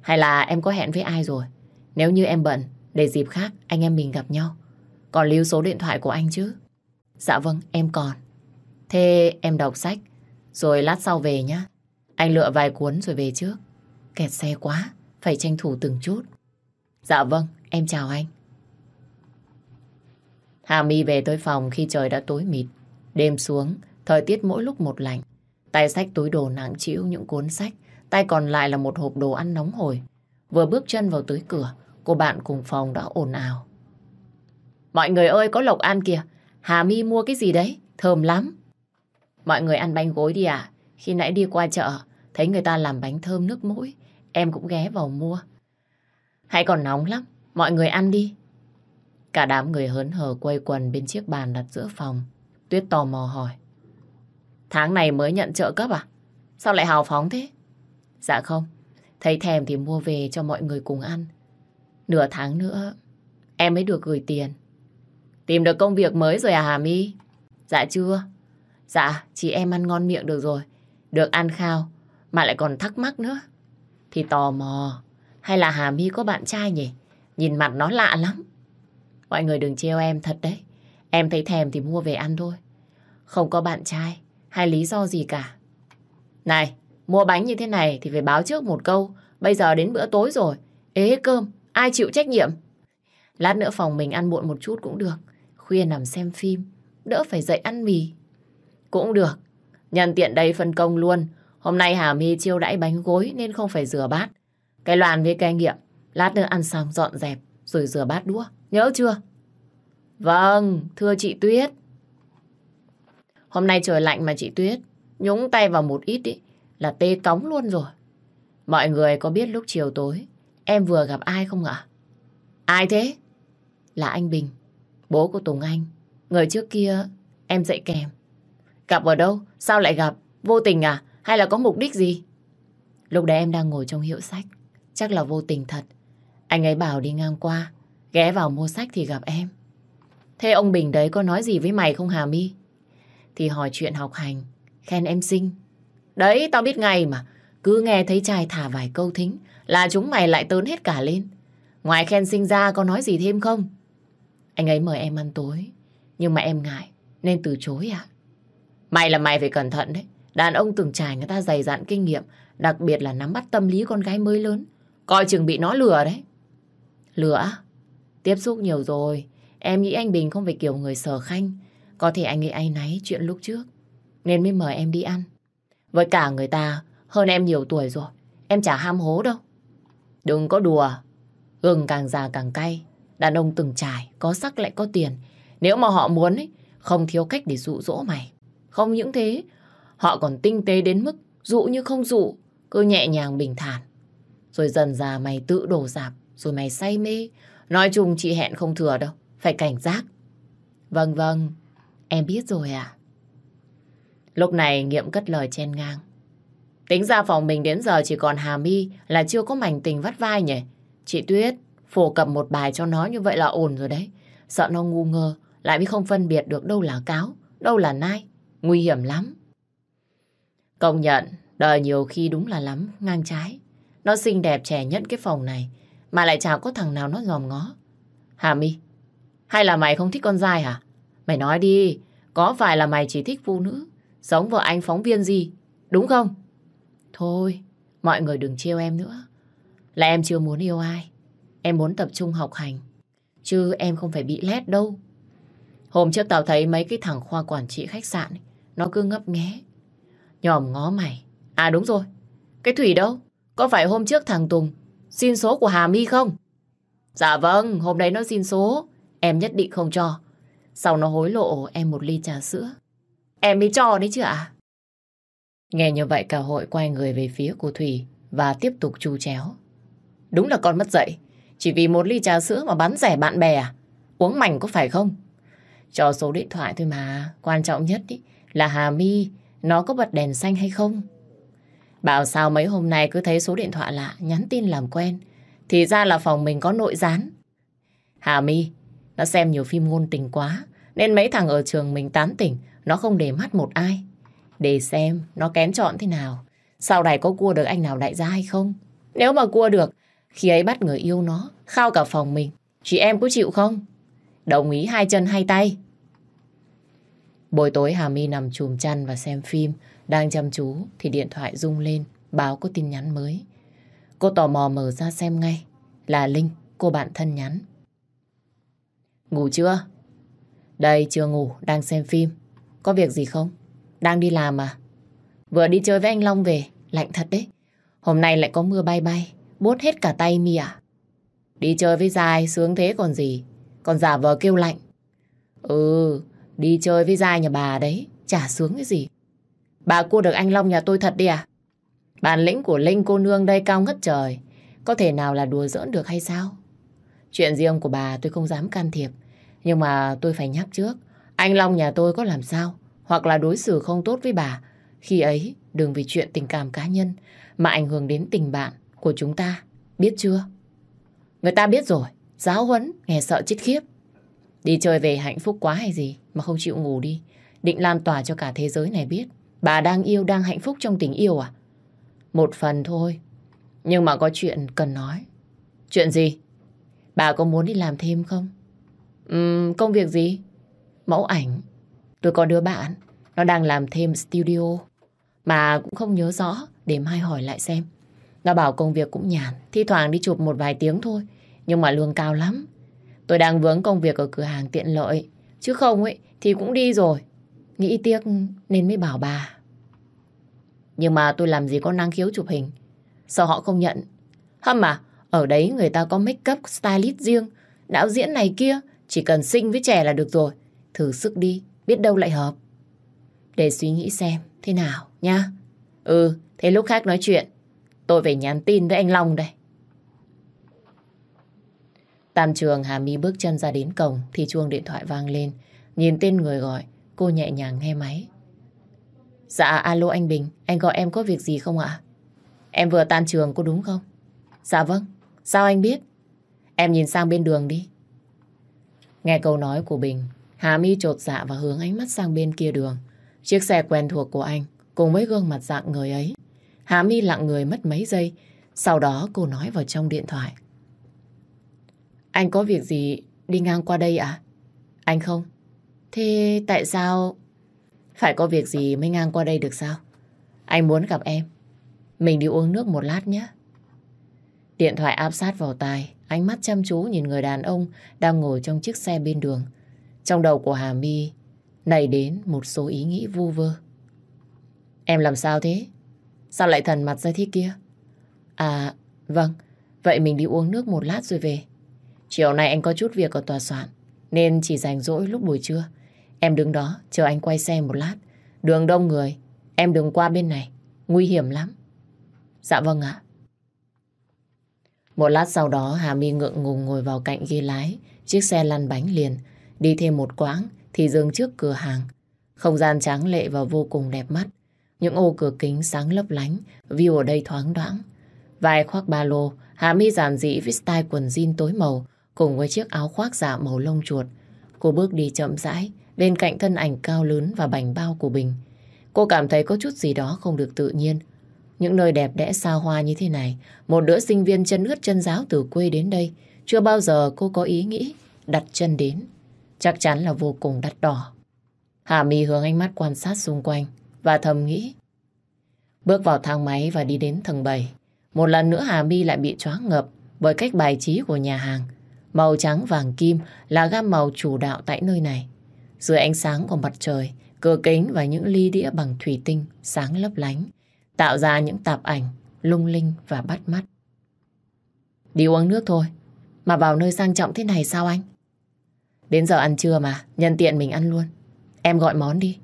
Hay là em có hẹn với ai rồi? Nếu như em bận, để dịp khác anh em mình gặp nhau. Còn lưu số điện thoại của anh chứ? Dạ vâng, em còn. Thế em đọc sách, rồi lát sau về nhá. Anh lựa vài cuốn rồi về trước. Kẹt xe quá, phải tranh thủ từng chút. Dạ vâng, em chào anh. Hà My về tới phòng khi trời đã tối mịt. Đêm xuống, thời tiết mỗi lúc một lạnh. Tay sách túi đồ nặng chịu những cuốn sách, tay còn lại là một hộp đồ ăn nóng hổi. Vừa bước chân vào tới cửa, cô bạn cùng phòng đã ồn ào. Mọi người ơi, có lộc an kìa. Hà My mua cái gì đấy? Thơm lắm. Mọi người ăn bánh gối đi à? Khi nãy đi qua chợ, thấy người ta làm bánh thơm nước mũi. Em cũng ghé vào mua. Hay còn nóng lắm, mọi người ăn đi. Cả đám người hớn hở quay quần bên chiếc bàn đặt giữa phòng. Tuyết tò mò hỏi. Tháng này mới nhận trợ cấp à? Sao lại hào phóng thế? Dạ không, thấy thèm thì mua về cho mọi người cùng ăn. Nửa tháng nữa, em mới được gửi tiền. Tìm được công việc mới rồi à Hà My? Dạ chưa. Dạ, chị em ăn ngon miệng được rồi. Được ăn khao, mà lại còn thắc mắc nữa. Thì tò mò, hay là Hà My có bạn trai nhỉ? Nhìn mặt nó lạ lắm. Mọi người đừng trêu em thật đấy. Em thấy thèm thì mua về ăn thôi. Không có bạn trai hay lý do gì cả. Này, mua bánh như thế này thì phải báo trước một câu. Bây giờ đến bữa tối rồi. Ế cơm, ai chịu trách nhiệm? Lát nữa phòng mình ăn muộn một chút cũng được. Khuya nằm xem phim, đỡ phải dậy ăn mì. Cũng được. Nhân tiện đây phân công luôn. Hôm nay Hà My chiêu đãi bánh gối nên không phải rửa bát. Cái loàn với cái nghiệm, lát nữa ăn xong dọn dẹp rồi rửa bát đũa. Nhớ chưa? Vâng, thưa chị Tuyết. Hôm nay trời lạnh mà chị Tuyết nhúng tay vào một ít ý, là tê cống luôn rồi. Mọi người có biết lúc chiều tối em vừa gặp ai không ạ? Ai thế? Là anh Bình, bố của Tùng Anh. Người trước kia em dạy kèm. Gặp ở đâu? Sao lại gặp? Vô tình à? Hay là có mục đích gì? Lúc đấy em đang ngồi trong hiệu sách. Chắc là vô tình thật. Anh ấy bảo đi ngang qua. Ghé vào mua sách thì gặp em. Thế ông Bình đấy có nói gì với mày không Hà My? Thì hỏi chuyện học hành. Khen em xinh. Đấy, tao biết ngay mà. Cứ nghe thấy trai thả vài câu thính là chúng mày lại tớn hết cả lên. Ngoài khen sinh ra có nói gì thêm không? Anh ấy mời em ăn tối. Nhưng mà em ngại nên từ chối à? Mày là mày phải cẩn thận đấy. Đàn ông từng trải người ta dày dặn kinh nghiệm, đặc biệt là nắm bắt tâm lý con gái mới lớn. Coi chừng bị nó lừa đấy. Lừa Tiếp xúc nhiều rồi. Em nghĩ anh Bình không phải kiểu người sở khanh. Có thể anh ấy ai náy chuyện lúc trước. Nên mới mời em đi ăn. Với cả người ta hơn em nhiều tuổi rồi. Em chả ham hố đâu. Đừng có đùa. Gừng càng già càng cay. Đàn ông từng trải, có sắc lại có tiền. Nếu mà họ muốn ấy, không thiếu cách để dụ dỗ mày. Không những thế, họ còn tinh tế đến mức dụ như không dụ, cứ nhẹ nhàng bình thản. Rồi dần già mày tự đổ dạp, rồi mày say mê. Nói chung chị hẹn không thừa đâu, phải cảnh giác. Vâng vâng, em biết rồi à. Lúc này Nghiệm cất lời chen ngang. Tính ra phòng mình đến giờ chỉ còn Hà My là chưa có mảnh tình vắt vai nhỉ. Chị Tuyết, phổ cập một bài cho nó như vậy là ổn rồi đấy. Sợ nó ngu ngơ, lại mới không phân biệt được đâu là cáo, đâu là nai. Nguy hiểm lắm. Công nhận, đời nhiều khi đúng là lắm, ngang trái. Nó xinh đẹp trẻ nhất cái phòng này, mà lại chả có thằng nào nó dòm ngó. Hà My, hay là mày không thích con dai hả? Mày nói đi, có phải là mày chỉ thích phụ nữ, giống vợ anh phóng viên gì, đúng không? Thôi, mọi người đừng trêu em nữa. Là em chưa muốn yêu ai. Em muốn tập trung học hành. Chứ em không phải bị lét đâu. Hôm trước tao thấy mấy cái thằng khoa quản trị khách sạn Nó cứ ngấp nghé Nhòm ngó mày À đúng rồi Cái Thủy đâu Có phải hôm trước thằng Tùng Xin số của Hà My không Dạ vâng Hôm đấy nó xin số Em nhất định không cho sau nó hối lộ em một ly trà sữa Em mới cho đấy chứ ạ Nghe như vậy cả hội quay người về phía của Thủy Và tiếp tục chu chéo Đúng là con mất dậy Chỉ vì một ly trà sữa mà bán rẻ bạn bè à Uống mảnh có phải không cho số điện thoại thôi mà. Quan trọng nhất ý, là Hà My nó có bật đèn xanh hay không. Bảo sao mấy hôm nay cứ thấy số điện thoại lạ, nhắn tin làm quen. Thì ra là phòng mình có nội gián. Hà My, nó xem nhiều phim ngôn tình quá, nên mấy thằng ở trường mình tán tỉnh, nó không để mắt một ai. Để xem nó kén chọn thế nào. Sau này có cua được anh nào đại gia hay không? Nếu mà cua được, khi ấy bắt người yêu nó, khao cả phòng mình. Chị em có chịu không? Đồng ý hai chân hai tay. Buổi tối Hà My nằm chùm chăn và xem phim, đang chăm chú thì điện thoại rung lên, báo có tin nhắn mới. Cô tò mò mở ra xem ngay, là Linh, cô bạn thân nhắn. Ngủ chưa? Đây, chưa ngủ, đang xem phim. Có việc gì không? Đang đi làm à? Vừa đi chơi với anh Long về, lạnh thật đấy. Hôm nay lại có mưa bay bay, bốt hết cả tay mi à? Đi chơi với dài, sướng thế còn gì. Còn giả vờ kêu lạnh. Ừ, đi chơi với Dài nhà bà đấy, chả sướng cái gì. Bà cua được anh Long nhà tôi thật đi à? Bản lĩnh của Linh cô nương đây cao ngất trời. Có thể nào là đùa giỡn được hay sao? Chuyện riêng của bà tôi không dám can thiệp. Nhưng mà tôi phải nhắc trước. Anh Long nhà tôi có làm sao? Hoặc là đối xử không tốt với bà. Khi ấy đừng vì chuyện tình cảm cá nhân mà ảnh hưởng đến tình bạn của chúng ta. Biết chưa? Người ta biết rồi. Giáo huấn, nghe sợ chết khiếp. Đi chơi về hạnh phúc quá hay gì mà không chịu ngủ đi. Định lan tỏa cho cả thế giới này biết. Bà đang yêu, đang hạnh phúc trong tình yêu à? Một phần thôi. Nhưng mà có chuyện cần nói. Chuyện gì? Bà có muốn đi làm thêm không? Uhm, công việc gì? Mẫu ảnh. Tôi có đứa bạn. Nó đang làm thêm studio. Mà cũng không nhớ rõ. Để mai hỏi lại xem. Nó bảo công việc cũng nhàn. Thi thoảng đi chụp một vài tiếng thôi. Nhưng mà lương cao lắm. Tôi đang vướng công việc ở cửa hàng tiện lợi. Chứ không ấy thì cũng đi rồi. Nghĩ tiếc nên mới bảo bà. Nhưng mà tôi làm gì có năng khiếu chụp hình. Sao họ không nhận? Hâm à, ở đấy người ta có make up stylist riêng. Đạo diễn này kia, chỉ cần xinh với trẻ là được rồi. Thử sức đi, biết đâu lại hợp. Để suy nghĩ xem, thế nào, nha. Ừ, thế lúc khác nói chuyện. Tôi phải nhắn tin với anh Long đây. Tam trường Hà My bước chân ra đến cổng thì chuông điện thoại vang lên. Nhìn tên người gọi, cô nhẹ nhàng nghe máy. Dạ, alo anh Bình, anh gọi em có việc gì không ạ? Em vừa tan trường có đúng không? Dạ vâng, sao anh biết? Em nhìn sang bên đường đi. Nghe câu nói của Bình, Hà My trột dạ và hướng ánh mắt sang bên kia đường. Chiếc xe quen thuộc của anh cùng với gương mặt dạng người ấy. Hà My lặng người mất mấy giây, sau đó cô nói vào trong điện thoại. Anh có việc gì đi ngang qua đây à? Anh không? Thế tại sao... Phải có việc gì mới ngang qua đây được sao? Anh muốn gặp em. Mình đi uống nước một lát nhé. Điện thoại áp sát vào tai, ánh mắt chăm chú nhìn người đàn ông đang ngồi trong chiếc xe bên đường. Trong đầu của Hà My nảy đến một số ý nghĩ vu vơ. Em làm sao thế? Sao lại thần mặt ra thế kia? À, vâng, Vậy mình đi uống nước một lát rồi về. Chiều nay anh có chút việc ở tòa soạn, nên chỉ rảnh rỗi lúc buổi trưa. Em đứng đó, chờ anh quay xe một lát. Đường đông người, em đừng qua bên này, nguy hiểm lắm. Dạ vâng ạ. Một lát sau đó Hà My ngượng ngùng ngồi vào cạnh ghi lái, chiếc xe lăn bánh liền. Đi thêm một quãng thì dừng trước cửa hàng. Không gian tráng lệ và vô cùng đẹp mắt. Những ô cửa kính sáng lấp lánh, view ở đây thoáng đoãng. vài khoác ba lô, Hà My giản dị với style quần jean tối màu, cùng với chiếc áo khoác dạ màu lông chuột. Cô bước đi chậm rãi, bên cạnh thân ảnh cao lớn và bảnh bao của Bình. Cô cảm thấy có chút gì đó không được tự nhiên. Những nơi đẹp đẽ xa hoa như thế này, một đứa sinh viên chân ướt chân giáo từ quê đến đây, chưa bao giờ cô có ý nghĩ đặt chân đến. Chắc chắn là vô cùng đắt đỏ. Hà My hướng ánh mắt quan sát xung quanh và thầm nghĩ. Bước vào thang máy và đi đến tầng 7. Một lần nữa Hà My lại bị choáng ngập bởi cách bài trí của nhà hàng. Màu trắng vàng kim là gam màu chủ đạo tại nơi này. Dưới ánh sáng của mặt trời, cửa kính và những ly đĩa bằng thủy tinh sáng lấp lánh, tạo ra những tạp ảnh lung linh và bắt mắt. Đi uống nước thôi, mà vào nơi sang trọng thế này sao anh? Đến giờ ăn trưa mà, nhân tiện mình ăn luôn. Em gọi món đi.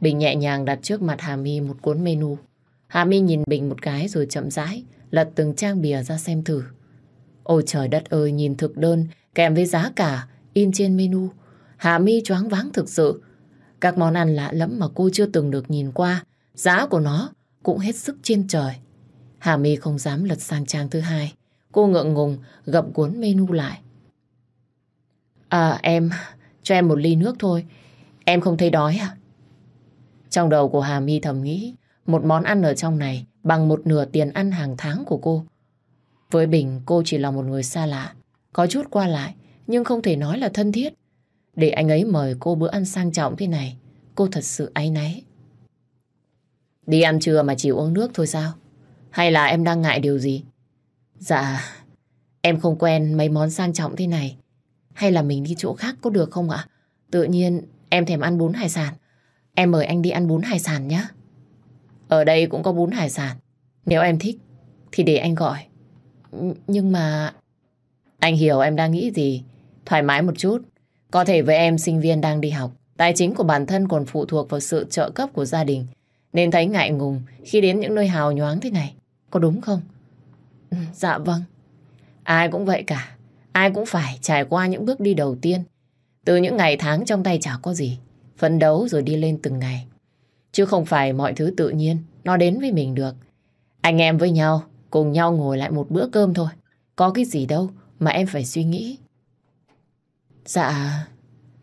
Bình nhẹ nhàng đặt trước mặt Hà My một cuốn menu. Hà My nhìn Bình một cái rồi chậm rãi, lật từng trang bìa ra xem thử. Ôi trời đất ơi, nhìn thực đơn kèm với giá cả in trên menu. Hà My choáng váng thực sự. Các món ăn lạ lẫm mà cô chưa từng được nhìn qua, giá của nó cũng hết sức trên trời. Hà My không dám lật sang trang thứ hai. Cô ngượng ngùng gập cuốn menu lại. À em, cho em một ly nước thôi. Em không thấy đói à? Trong đầu của Hà My thầm nghĩ, một món ăn ở trong này bằng một nửa tiền ăn hàng tháng của cô. Với Bình, cô chỉ là một người xa lạ, có chút qua lại, nhưng không thể nói là thân thiết. Để anh ấy mời cô bữa ăn sang trọng thế này, cô thật sự áy náy. Đi ăn trưa mà chỉ uống nước thôi sao? Hay là em đang ngại điều gì? Dạ, em không quen mấy món sang trọng thế này. Hay là mình đi chỗ khác có được không ạ? Tự nhiên em thèm ăn bún hải sản. Em mời anh đi ăn bún hải sản nhé. Ở đây cũng có bún hải sản. Nếu em thích thì để anh gọi. Nhưng mà... Anh hiểu em đang nghĩ gì. Thoải mái một chút. Có thể với em sinh viên đang đi học. Tài chính của bản thân còn phụ thuộc vào sự trợ cấp của gia đình. Nên thấy ngại ngùng khi đến những nơi hào nhoáng thế này. Có đúng không? Ừ, dạ vâng. Ai cũng vậy cả. Ai cũng phải trải qua những bước đi đầu tiên. Từ những ngày tháng trong tay chả có gì. Phấn đấu rồi đi lên từng ngày. Chứ không phải mọi thứ tự nhiên nó đến với mình được. Anh em với nhau, cùng nhau ngồi lại một bữa cơm thôi. Có cái gì đâu mà em phải suy nghĩ. Dạ...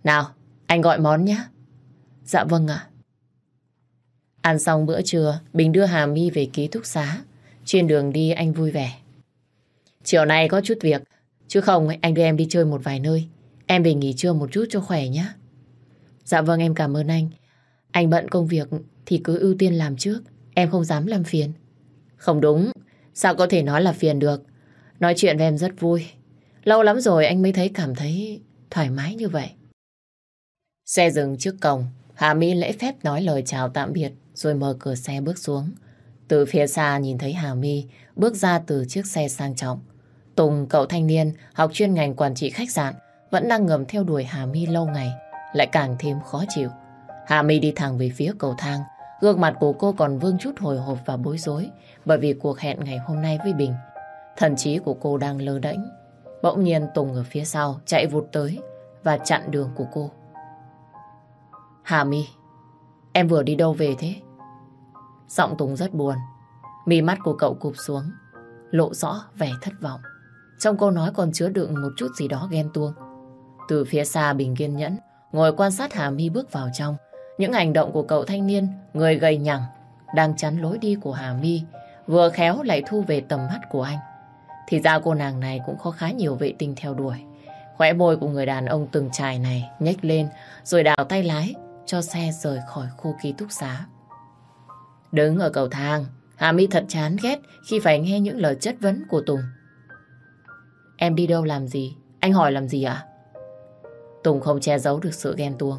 Nào, anh gọi món nhé. Dạ vâng ạ. Ăn xong bữa trưa, Bình đưa Hà My về ký túc xá. Trên đường đi anh vui vẻ. Chiều nay có chút việc, chứ không anh đưa em đi chơi một vài nơi. Em về nghỉ trưa một chút cho khỏe nhé. Dạ vâng em cảm ơn anh. Anh bận công việc thì cứ ưu tiên làm trước. Em không dám làm phiền. Không đúng. Sao có thể nói là phiền được. Nói chuyện với em rất vui. Lâu lắm rồi anh mới thấy cảm thấy thoải mái như vậy. Xe dừng trước cổng. Hà My lễ phép nói lời chào tạm biệt rồi mở cửa xe bước xuống. Từ phía xa nhìn thấy Hà My bước ra từ chiếc xe sang trọng. Tùng, cậu thanh niên, học chuyên ngành quản trị khách sạn, vẫn đang ngầm theo đuổi Hà My lâu ngày, lại càng thêm khó chịu. Hà My đi thẳng về phía cầu thang, gương mặt của cô còn vương chút hồi hộp và bối rối bởi vì cuộc hẹn ngày hôm nay với Bình. Thần trí của cô đang lơ đễnh. Bỗng nhiên Tùng ở phía sau chạy vụt tới và chặn đường của cô. Hà My, em vừa đi đâu về thế? Giọng Tùng rất buồn. Mí mắt của cậu cụp xuống, lộ rõ vẻ thất vọng. Trong câu nói còn chứa đựng một chút gì đó ghen tuông. Từ phía xa Bình kiên nhẫn, ngồi quan sát Hà My bước vào trong. Những hành động của cậu thanh niên, người gầy nhẳng, đang chắn lối đi của Hà My, vừa khéo lại thu về tầm mắt của anh. Thì ra cô nàng này cũng có khá nhiều vệ tinh theo đuổi. Khỏe môi của người đàn ông từng trải này nhếch lên, rồi đào tay lái, cho xe rời khỏi khu ký túc xá. Đứng ở cầu thang, Hà My thật chán ghét khi phải nghe những lời chất vấn của Tùng. Em đi đâu làm gì? Anh hỏi làm gì ạ? Tùng không che giấu được sự ghen tuông.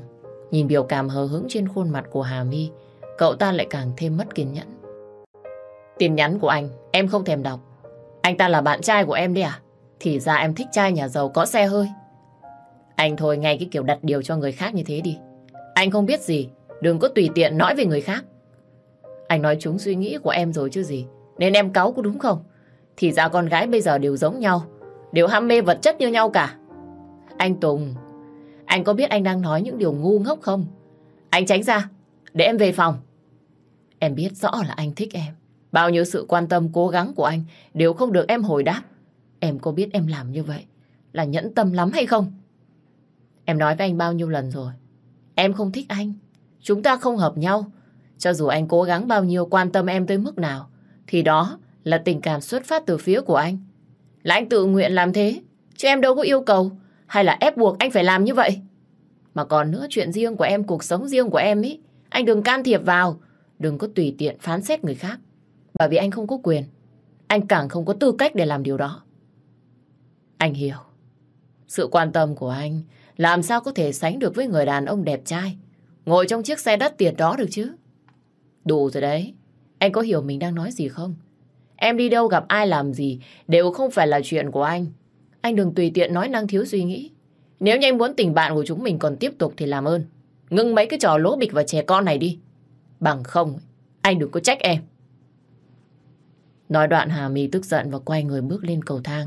Nhìn biểu cảm hờ hững trên khuôn mặt của Hà My, cậu ta lại càng thêm mất kiên nhẫn. Tin nhắn của anh, em không thèm đọc. Anh ta là bạn trai của em đấy à? Thì ra em thích trai nhà giàu có xe hơi. Anh thôi ngay cái kiểu đặt điều cho người khác như thế đi. Anh không biết gì, đừng có tùy tiện nói về người khác. Anh nói chúng suy nghĩ của em rồi chứ gì. Nên em cáu có đúng không? Thì ra con gái bây giờ đều giống nhau. Đều ham mê vật chất như nhau cả. Anh Tùng, anh có biết anh đang nói những điều ngu ngốc không? Anh tránh ra, để em về phòng. Em biết rõ là anh thích em. Bao nhiêu sự quan tâm cố gắng của anh đều không được em hồi đáp. Em có biết em làm như vậy là nhẫn tâm lắm hay không? Em nói với anh bao nhiêu lần rồi. Em không thích anh. Chúng ta không hợp nhau. Cho dù anh cố gắng bao nhiêu quan tâm em tới mức nào, thì đó là tình cảm xuất phát từ phía của anh. Là anh tự nguyện làm thế, chứ em đâu có yêu cầu hay là ép buộc anh phải làm như vậy. Mà còn nữa chuyện riêng của em, cuộc sống riêng của em ấy, anh đừng can thiệp vào, đừng có tùy tiện phán xét người khác. Bởi vì anh không có quyền, anh càng không có tư cách để làm điều đó. Anh hiểu, sự quan tâm của anh làm sao có thể sánh được với người đàn ông đẹp trai, ngồi trong chiếc xe đắt tiền đó được chứ. Đủ rồi đấy, anh có hiểu mình đang nói gì không? Em đi đâu gặp ai làm gì đều không phải là chuyện của anh. Anh đừng tùy tiện nói năng thiếu suy nghĩ. Nếu như anh muốn tình bạn của chúng mình còn tiếp tục thì làm ơn. Ngưng mấy cái trò lố bịch và trẻ con này đi. Bằng không, anh đừng có trách em. Nói đoạn Hà My tức giận và quay người bước lên cầu thang.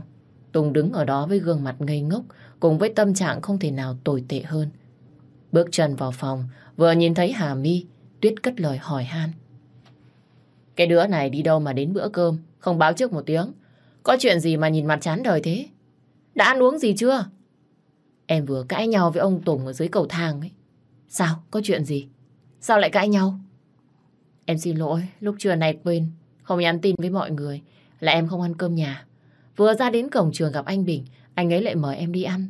Tùng đứng ở đó với gương mặt ngây ngốc cùng với tâm trạng không thể nào tồi tệ hơn. Bước chân vào phòng, vừa nhìn thấy Hà My, Tuyết cất lời hỏi han. Cái đứa này đi đâu mà đến bữa cơm, không báo trước một tiếng. Có chuyện gì mà nhìn mặt chán đời thế? Đã ăn uống gì chưa? Em vừa cãi nhau với ông Tùng ở dưới cầu thang ấy. Sao? Có chuyện gì? Sao lại cãi nhau? Em xin lỗi, lúc trưa này quên, không nhắn tin với mọi người là em không ăn cơm nhà. Vừa ra đến cổng trường gặp anh Bình, anh ấy lại mời em đi ăn.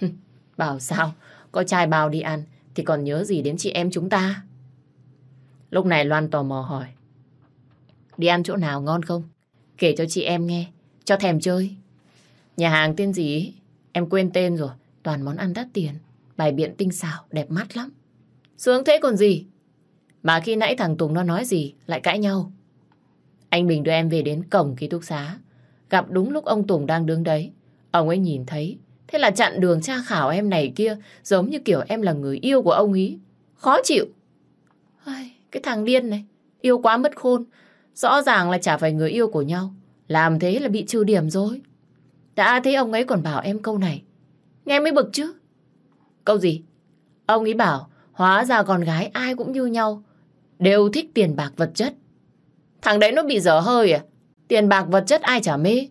Bảo sao, có trai bao đi ăn thì còn nhớ gì đến chị em chúng ta? Lúc này Loan tò mò hỏi. Đi ăn chỗ nào ngon không? Kể cho chị em nghe, cho thèm chơi. Nhà hàng tên gì Em quên tên rồi, toàn món ăn đắt tiền. Bài biện tinh xảo, đẹp mắt lắm. Sướng thế còn gì? Mà khi nãy thằng Tùng nó nói gì, lại cãi nhau. Anh Bình đưa em về đến cổng ký túc xá. Gặp đúng lúc ông Tùng đang đứng đấy. Ông ấy nhìn thấy. Thế là chặn đường tra khảo em này kia, giống như kiểu em là người yêu của ông ấy. Khó chịu. Ai, cái thằng điên này, yêu quá mất khôn. Rõ ràng là chả phải người yêu của nhau. Làm thế là bị trừ điểm rồi. Đã thấy ông ấy còn bảo em câu này. Nghe mới bực chứ. Câu gì? Ông ấy bảo hóa ra con gái ai cũng như nhau. Đều thích tiền bạc vật chất. Thằng đấy nó bị dở hơi à? Tiền bạc vật chất ai chả mê.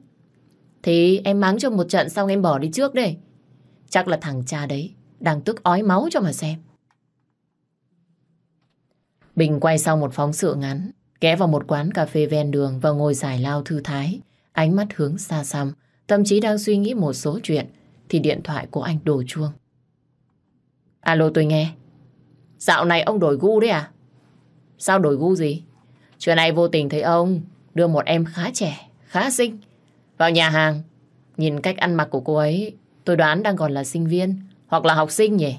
Thì em mắng cho một trận xong em bỏ đi trước đây. Chắc là thằng cha đấy đang tức ói máu cho mà xem. Bình quay sau một phóng sự ngắn, ghé vào một quán cà phê ven đường và ngồi giải lao thư thái, ánh mắt hướng xa xăm, tâm trí đang suy nghĩ một số chuyện, thì điện thoại của anh đổ chuông. Alo tôi nghe. Dạo này ông đổi gu đấy à? Sao đổi gu gì? Chuyện này vô tình thấy ông đưa một em khá trẻ, khá xinh vào nhà hàng. Nhìn cách ăn mặc của cô ấy, tôi đoán đang còn là sinh viên hoặc là học sinh nhỉ?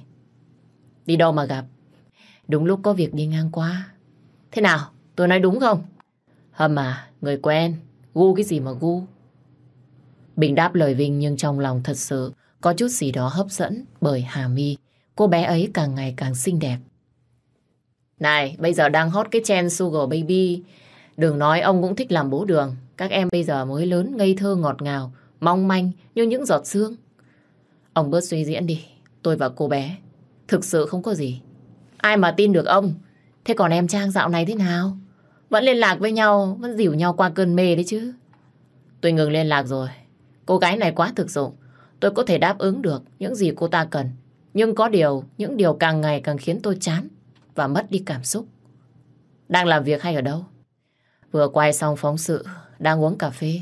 Đi đâu mà gặp? Đúng lúc có việc đi ngang qua. Thế nào? Tôi nói đúng không? Hầm à, người quen. Gu cái gì mà gu? Bình đáp lời Vinh nhưng trong lòng thật sự có chút gì đó hấp dẫn bởi Hà My. Cô bé ấy càng ngày càng xinh đẹp. Này, bây giờ đang hot cái trend Sugar Baby. Đừng nói ông cũng thích làm bố đường. Các em bây giờ mới lớn, ngây thơ ngọt ngào, mong manh như những giọt sương. Ông bớt suy diễn đi. Tôi và cô bé thực sự không có gì. Ai mà tin được ông? Thế còn em Trang dạo này thế nào? Vẫn liên lạc với nhau, vẫn dìu nhau qua cơn mê đấy chứ. Tôi ngừng liên lạc rồi. Cô gái này quá thực dụng. Tôi có thể đáp ứng được những gì cô ta cần. Nhưng có điều, những điều càng ngày càng khiến tôi chán và mất đi cảm xúc. Đang làm việc hay ở đâu? Vừa quay xong phóng sự, đang uống cà phê.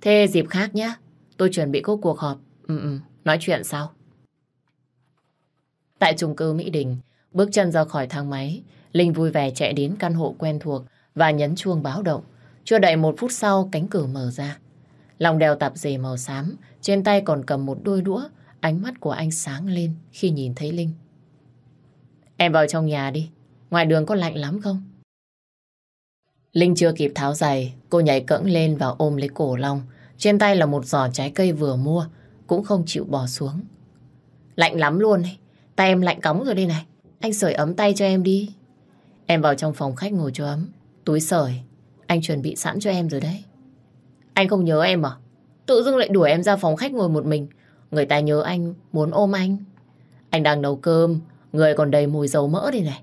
Thế dịp khác nhé, tôi chuẩn bị có cuộc họp. Ừ, ừ, nói chuyện sau. Tại chung cư Mỹ Đình, bước chân ra khỏi thang máy, Linh vui vẻ chạy đến căn hộ quen thuộc và nhấn chuông báo động. Chưa đầy một phút sau, cánh cửa mở ra. Lòng đeo tạp dề màu xám, trên tay còn cầm một đôi đũa, ánh mắt của anh sáng lên khi nhìn thấy Linh. Em vào trong nhà đi, ngoài đường có lạnh lắm không? Linh chưa kịp tháo giày, cô nhảy cẫng lên và ôm lấy cổ Long. Trên tay là một giỏ trái cây vừa mua, cũng không chịu bỏ xuống. Lạnh lắm luôn ấy. Tay em lạnh cóng rồi đây này. Anh sưởi ấm tay cho em đi. Em vào trong phòng khách ngồi cho ấm. Túi sưởi, anh chuẩn bị sẵn cho em rồi đấy. Anh không nhớ em à? Tự dưng lại đuổi em ra phòng khách ngồi một mình. Người ta nhớ anh, muốn ôm anh. Anh đang nấu cơm, người còn đầy mùi dầu mỡ đây này.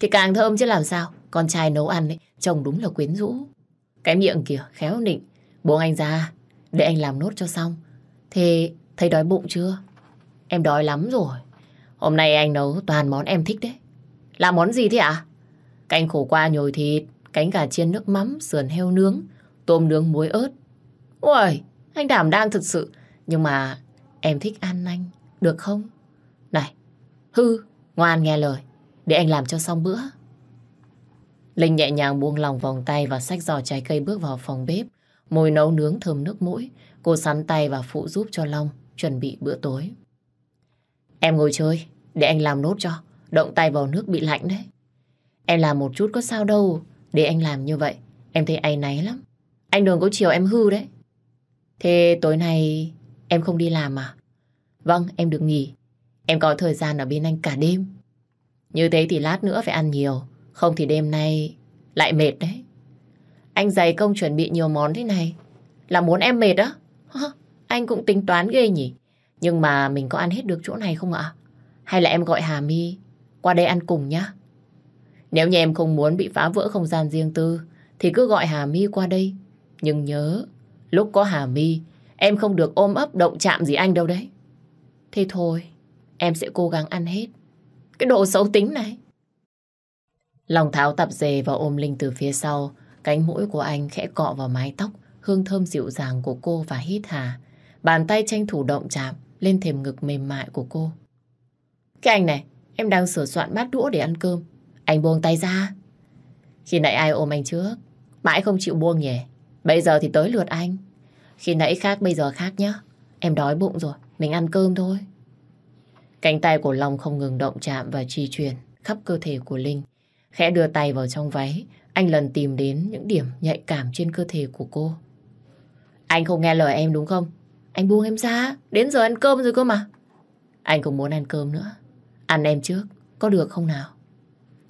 Thì càng thơm chứ làm sao. Con trai nấu ăn ấy, chồng đúng là quyến rũ. Cái miệng kìa, khéo nịnh. Buông anh ra, để anh làm nốt cho xong. Thế thấy đói bụng chưa? Em đói lắm rồi. Hôm nay anh nấu toàn món em thích đấy. Là món gì thế ạ? Canh khổ qua nhồi thịt, cánh gà chiên nước mắm, sườn heo nướng, tôm nướng muối ớt. Ôi, anh đảm đang thật sự. Nhưng mà em thích ăn anh, được không? Này, hư, ngoan nghe lời, để anh làm cho xong bữa. Linh nhẹ nhàng buông lòng vòng tay và xách giò trái cây bước vào phòng bếp. Mùi nấu nướng thơm nước mũi. Cô sắn tay và phụ giúp cho Long chuẩn bị bữa tối. Em ngồi chơi, để anh làm nốt cho. Động tay vào nước bị lạnh đấy. Em làm một chút có sao đâu. Để anh làm như vậy, em thấy áy náy lắm. Anh đừng có chiều em hư đấy. Thế tối nay em không đi làm à? Vâng, em được nghỉ. Em có thời gian ở bên anh cả đêm. Như thế thì lát nữa phải ăn nhiều. Không thì đêm nay lại mệt đấy. Anh dày công chuẩn bị nhiều món thế này. Là muốn em mệt á? Anh cũng tính toán ghê nhỉ. Nhưng mà mình có ăn hết được chỗ này không ạ? Hay là em gọi Hà My qua đây ăn cùng nhá? Nếu như em không muốn bị phá vỡ không gian riêng tư thì cứ gọi Hà My qua đây. Nhưng nhớ, lúc có Hà My em không được ôm ấp động chạm gì anh đâu đấy. Thế thôi, em sẽ cố gắng ăn hết. Cái độ xấu tính này. Lòng tháo tập dề và ôm Linh từ phía sau. Cánh mũi của anh khẽ cọ vào mái tóc, hương thơm dịu dàng của cô và hít hà. Bàn tay tranh thủ động chạm lên thềm ngực mềm mại của cô. Cái anh này, em đang sửa soạn bát đũa để ăn cơm. Anh buông tay ra. Khi nãy ai ôm anh trước, mãi không chịu buông nhỉ. Bây giờ thì tới lượt anh. Khi nãy khác bây giờ khác nhá. Em đói bụng rồi, mình ăn cơm thôi. Cánh tay của Long không ngừng động chạm và chi truyền khắp cơ thể của Linh. Khẽ đưa tay vào trong váy, anh lần tìm đến những điểm nhạy cảm trên cơ thể của cô. Anh không nghe lời em đúng không? Anh buông em ra, đến giờ ăn cơm rồi cơ mà. Anh cũng muốn ăn cơm nữa. Ăn em trước, có được không nào?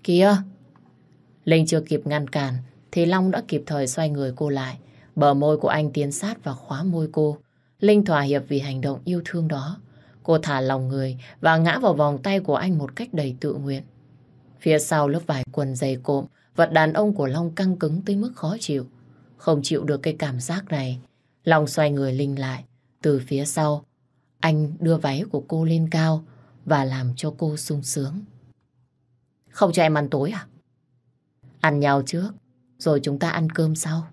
Kìa! Linh chưa kịp ngăn cản, thì Long đã kịp thời xoay người cô lại. Bờ môi của anh tiến sát và khóa môi cô. Linh thỏa hiệp vì hành động yêu thương đó. Cô thả lòng người và ngã vào vòng tay của anh một cách đầy tự nguyện. Phía sau lớp vải quần dày cộm, vật đàn ông của Long căng cứng tới mức khó chịu. Không chịu được cái cảm giác này, Long xoay người Linh lại. Từ phía sau, anh đưa váy của cô lên cao và làm cho cô sung sướng. Không cho em ăn tối à? Ăn nhau trước, rồi chúng ta ăn cơm sau.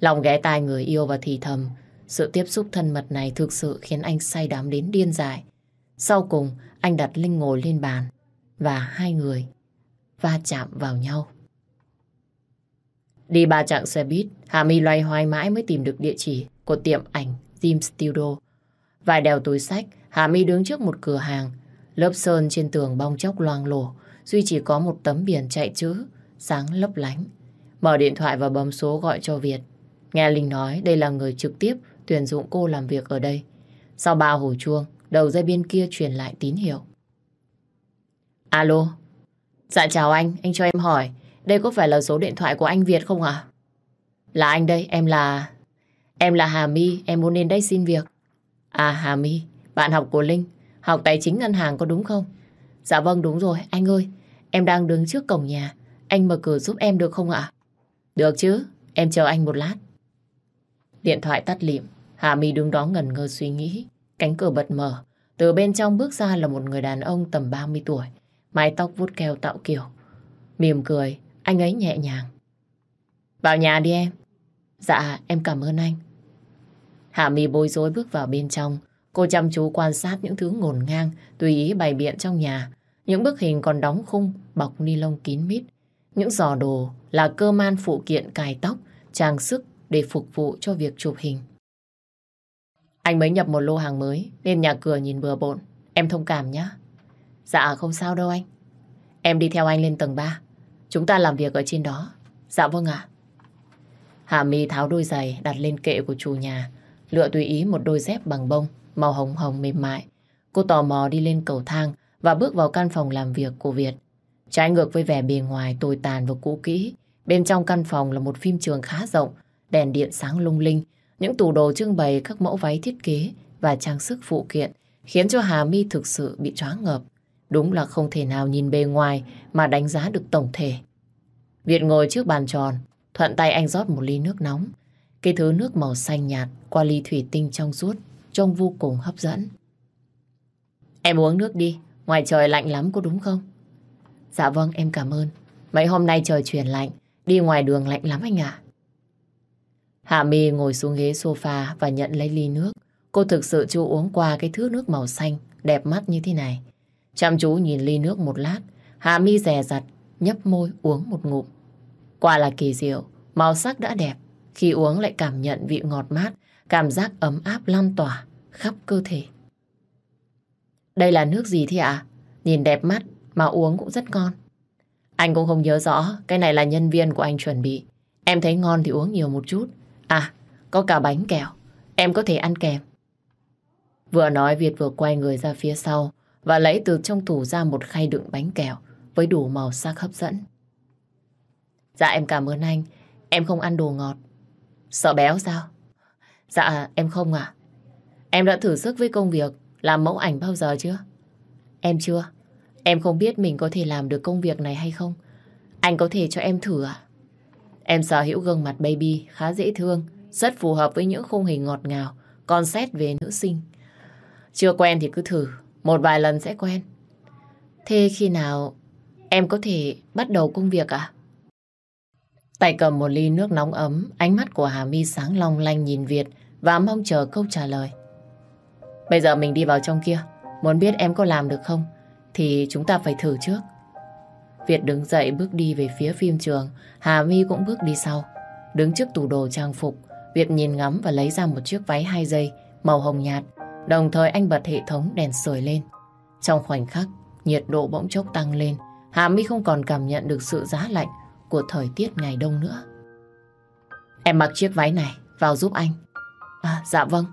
Lòng ghé tai người yêu và thì thầm, sự tiếp xúc thân mật này thực sự khiến anh say đắm đến điên dại. Sau cùng, anh đặt Linh ngồi lên bàn và hai người va chạm vào nhau. Đi ba chặng xe buýt, Hà My loay hoay mãi mới tìm được địa chỉ của tiệm ảnh Jim Studio. Vài đèo túi sách, Hà My đứng trước một cửa hàng. Lớp sơn trên tường bong chóc loang lổ, duy chỉ có một tấm biển chạy chữ, sáng lấp lánh. Mở điện thoại và bấm số gọi cho Việt. Nghe Linh nói đây là người trực tiếp tuyển dụng cô làm việc ở đây. Sau ba hồi chuông, đầu dây bên kia truyền lại tín hiệu. Alo. Dạ chào anh, anh cho em hỏi, đây có phải là số điện thoại của anh Việt không ạ? Là anh đây, em là... Em là Hà My, em muốn đến đây xin việc. À Hà My, bạn học của Linh, học tài chính ngân hàng có đúng không? Dạ vâng đúng rồi, anh ơi, em đang đứng trước cổng nhà, anh mở cửa giúp em được không ạ? Được chứ, em chờ anh một lát. Điện thoại tắt lịm, Hà My đứng đó ngẩn ngơ suy nghĩ. Cánh cửa bật mở, từ bên trong bước ra là một người đàn ông tầm 30 tuổi, mái tóc vuốt keo tạo kiểu. Mỉm cười, anh ấy nhẹ nhàng. Vào nhà đi em. Dạ, em cảm ơn anh. Hạ Mi bối rối bước vào bên trong. Cô chăm chú quan sát những thứ ngổn ngang, tùy ý bày biện trong nhà. Những bức hình còn đóng khung, bọc ni lông kín mít. Những giỏ đồ là cơ man phụ kiện cài tóc, trang sức để phục vụ cho việc chụp hình. Anh mới nhập một lô hàng mới nên nhà cửa nhìn bừa bộn. Em thông cảm nhé. Dạ không sao đâu anh. Em đi theo anh lên tầng 3. Chúng ta làm việc ở trên đó. Dạ vâng ạ. Hà My tháo đôi giày đặt lên kệ của chủ nhà, lựa tùy ý một đôi dép bằng bông, màu hồng hồng mềm mại. Cô tò mò đi lên cầu thang và bước vào căn phòng làm việc của Việt. Trái ngược với vẻ bề ngoài tồi tàn và cũ kỹ, bên trong căn phòng là một phim trường khá rộng, đèn điện sáng lung linh, những tủ đồ trưng bày các mẫu váy thiết kế và trang sức phụ kiện khiến cho Hà My thực sự bị choáng ngợp. Đúng là không thể nào nhìn bề ngoài mà đánh giá được tổng thể. Việt ngồi trước bàn tròn, thuận tay anh rót một ly nước nóng. Cái thứ nước màu xanh nhạt qua ly thủy tinh trong suốt, trông vô cùng hấp dẫn. Em uống nước đi, ngoài trời lạnh lắm có đúng không? Dạ vâng, em cảm ơn. Mấy hôm nay trời chuyển lạnh, đi ngoài đường lạnh lắm anh ạ. Hạ My ngồi xuống ghế sofa và nhận lấy ly nước. Cô thực sự chưa uống qua cái thứ nước màu xanh, đẹp mắt như thế này. Chăm chú nhìn ly nước một lát, Hạ My rè rặt, nhấp môi uống một ngụm. Quả là kỳ diệu, màu sắc đã đẹp. Khi uống lại cảm nhận vị ngọt mát, cảm giác ấm áp lan tỏa khắp cơ thể. Đây là nước gì thế ạ? Nhìn đẹp mắt mà uống cũng rất ngon. Anh cũng không nhớ rõ, cái này là nhân viên của anh chuẩn bị. Em thấy ngon thì uống nhiều một chút. À, có cả bánh kẹo. Em có thể ăn kèm. Vừa nói Việt vừa quay người ra phía sau và lấy từ trong tủ ra một khay đựng bánh kẹo với đủ màu sắc hấp dẫn. Dạ em cảm ơn anh. Em không ăn đồ ngọt. Sợ béo sao? Dạ em không à. Em đã thử sức với công việc làm mẫu ảnh bao giờ chưa? Em chưa. Em không biết mình có thể làm được công việc này hay không. Anh có thể cho em thử à? Em sở hữu gương mặt baby khá dễ thương, rất phù hợp với những khung hình ngọt ngào, còn xét về nữ sinh. Chưa quen thì cứ thử, một vài lần sẽ quen. Thế khi nào em có thể bắt đầu công việc à? Tay cầm một ly nước nóng ấm, ánh mắt của Hà My sáng long lanh nhìn Việt và mong chờ câu trả lời. Bây giờ mình đi vào trong kia, muốn biết em có làm được không thì chúng ta phải thử trước. Việt đứng dậy bước đi về phía phim trường, Hà My cũng bước đi sau. Đứng trước tủ đồ trang phục, Việt nhìn ngắm và lấy ra một chiếc váy hai dây màu hồng nhạt, đồng thời anh bật hệ thống đèn sưởi lên. Trong khoảnh khắc, nhiệt độ bỗng chốc tăng lên, Hà My không còn cảm nhận được sự giá lạnh của thời tiết ngày đông nữa. Em mặc chiếc váy này, vào giúp anh. À, dạ vâng.